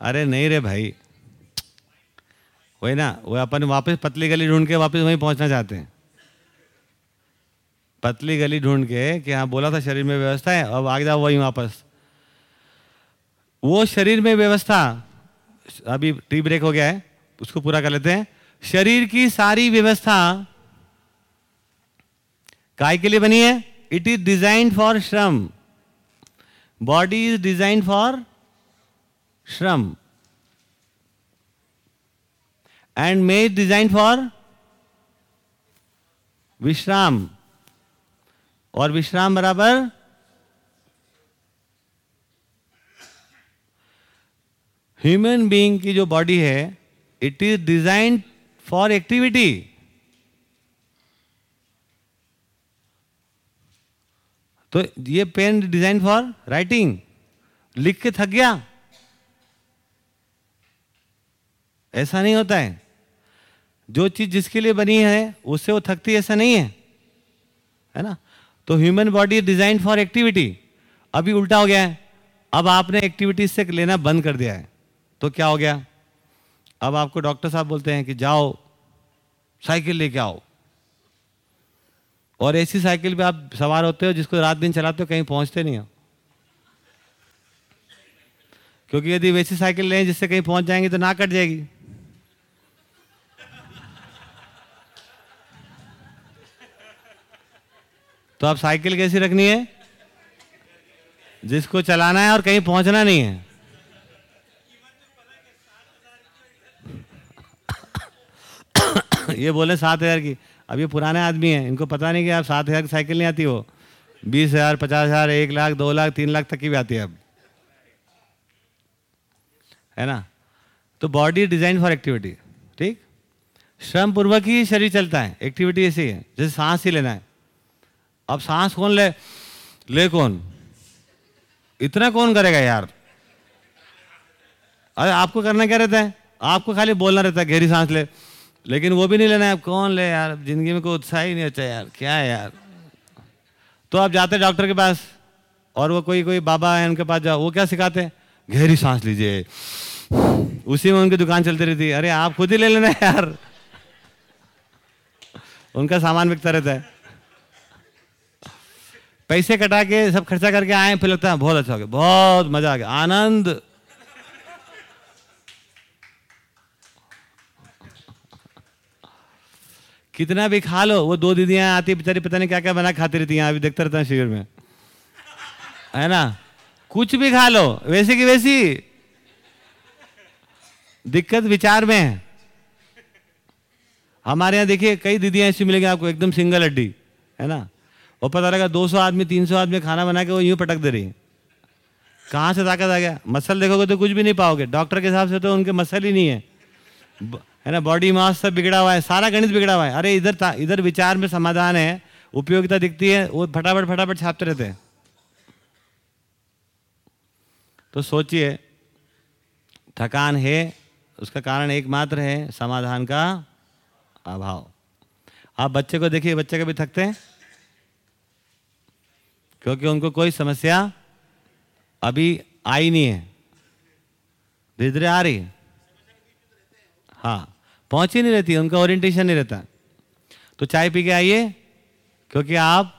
अरे नहीं रे भाई। वही ना, वो अपन वापस पतली गली ढूंढ के वापस वहीं पहुँचना चाहते हैं। पतली गली ढूंढ के कि हाँ बोला था शरीर में व्यवस्था है, अब आगे जाओ वहीं वापस। वो शरीर में व्यवस्था, अभी टी ब्रेक हो गया है, उसको पूरा कर लेते हैं। शरीर की सारी व्यवस्था काय के लिए बनी है। इट इज़ डिजाइंड फॉर श्रम। बॉडी इज़ डिजाइंड फॉर श्रम and may is design for विश्राम और विश्राम बराबर ह्यूमन बीइंग की जो बॉडी है it is designed for activity तो ये पेन डिज़ाइन फॉर राइटिंग लिख के थक गया। ऐसा नहीं होता है। जो चीज़ जिसके लिए बनी है, उससे वो थकती ऐसा नहीं है। है ना? तो human body design for activity अभी उल्टा हो गया है। अब आपने एक्टिविटी से लेना बंद कर दिया है। तो क्या हो गया? अब आपको डॉक्टर साहब बोलते हैं कि जाओ साइकिल लेके आओ। और ऐसी साइकिल पे आप सवार होते हो जिसको रात दिन चलाते हो, कहीं पहुँचते नहीं हो। क्योंकि यदि वैसी साइकिल लें जिससे कहीं पहुँच जाएँगे तो ना कट जाएगी। तो आप साइकिल कैसी रखनी है? जिसको चलाना है और कहीं पहुँचना नहीं है। <coughs> ये बोले सात हज़ार की। अब ये पुराने आदमी हैं, इनको पता नहीं कि आप सात हज़ार की साइकिल नहीं आती हो। बीस हज़ार, पचास हज़ार, एक लाख, दो लाख, तीन लाख तक की भी आती है अब। है ना? तो बॉडी डिज़ाइन फॉर एक्टिविटी ठीक? श्रम पूर्वक ही शरीर चलता है एक्टिविटी ऐसी है, जैसे सांस ही लेना है। अब सांस कौन ले? ले कौन? इतना कौन करेगा यार? अरे आपको करना क्या रहता है? आपको खाली बोलना रहता है, गहरी सांस ले। लेकिन वो भी नहीं लेना है। अब कौन ले यार? ज़िंदगी में कोई उत्साह ही नहीं होता यार। क्या है यार? तो आप जाते डॉक्टर के पास और वो कोई कोई बाबा है उनके पास जाओ, वो क्या सिखाते हैं? गहरी सांस लीजिए। उसी में उनकी दुकान चलती रहती है। अरे, आप खुद ही ले लेना यार। उनका सामान बिकता रहता है। पैसे कटा के सब खर्चा करके आए, फिर लगता है, बहुत अच्छा हो गया, बहुत मज़ा आ गया। आनंद। कितना भी खा लो, वो दो दीदियाँ आती, बेचारी पता नहीं क्या क्या बना खाती रहती हैं अभी देखता रहता हूँ शिविर में। है ना? कुछ भी खा लो, वैसे की वैसी। दिक्कत विचार में है। हमारे यहाँ देखिए, कई दीदियाँ ऐसी मिलेंगी आपको, एकदम सिंगल हड्डी, है ना? वो पता लगा 200 आदमी 300 आदमी खाना बना के वो यूँ पटक दे रही है। कहाँ से ताकत आ गया? मसल देखोगे तो कुछ भी नहीं पाओगे। डॉक्टर के हिसाब से तो उनके मसल ही नहीं है। है ना? बॉडी मास सब बिगड़ा हुआ है, सारा गणित बिगड़ा हुआ है। अरे, इधर था इधर विचार में समाधान है, उपयोगिता दिखती है, वो फटाफट फटाफट छापते रहते हैं। तो सोचिए, थकान है, उसका कारण एकमात्र है समाधान का अभाव। आप बच्चे को देखिए, बच्चे कभी थकते हैं? क्योंकि उनको कोई समस्या अभी आई नहीं है। धीरे धीरे आ रही है। हाँ। पहुँच ही नहीं रहती, उनका ओरिएंटेशन नहीं रहता। तो चाय पी के आइए, क्योंकि आप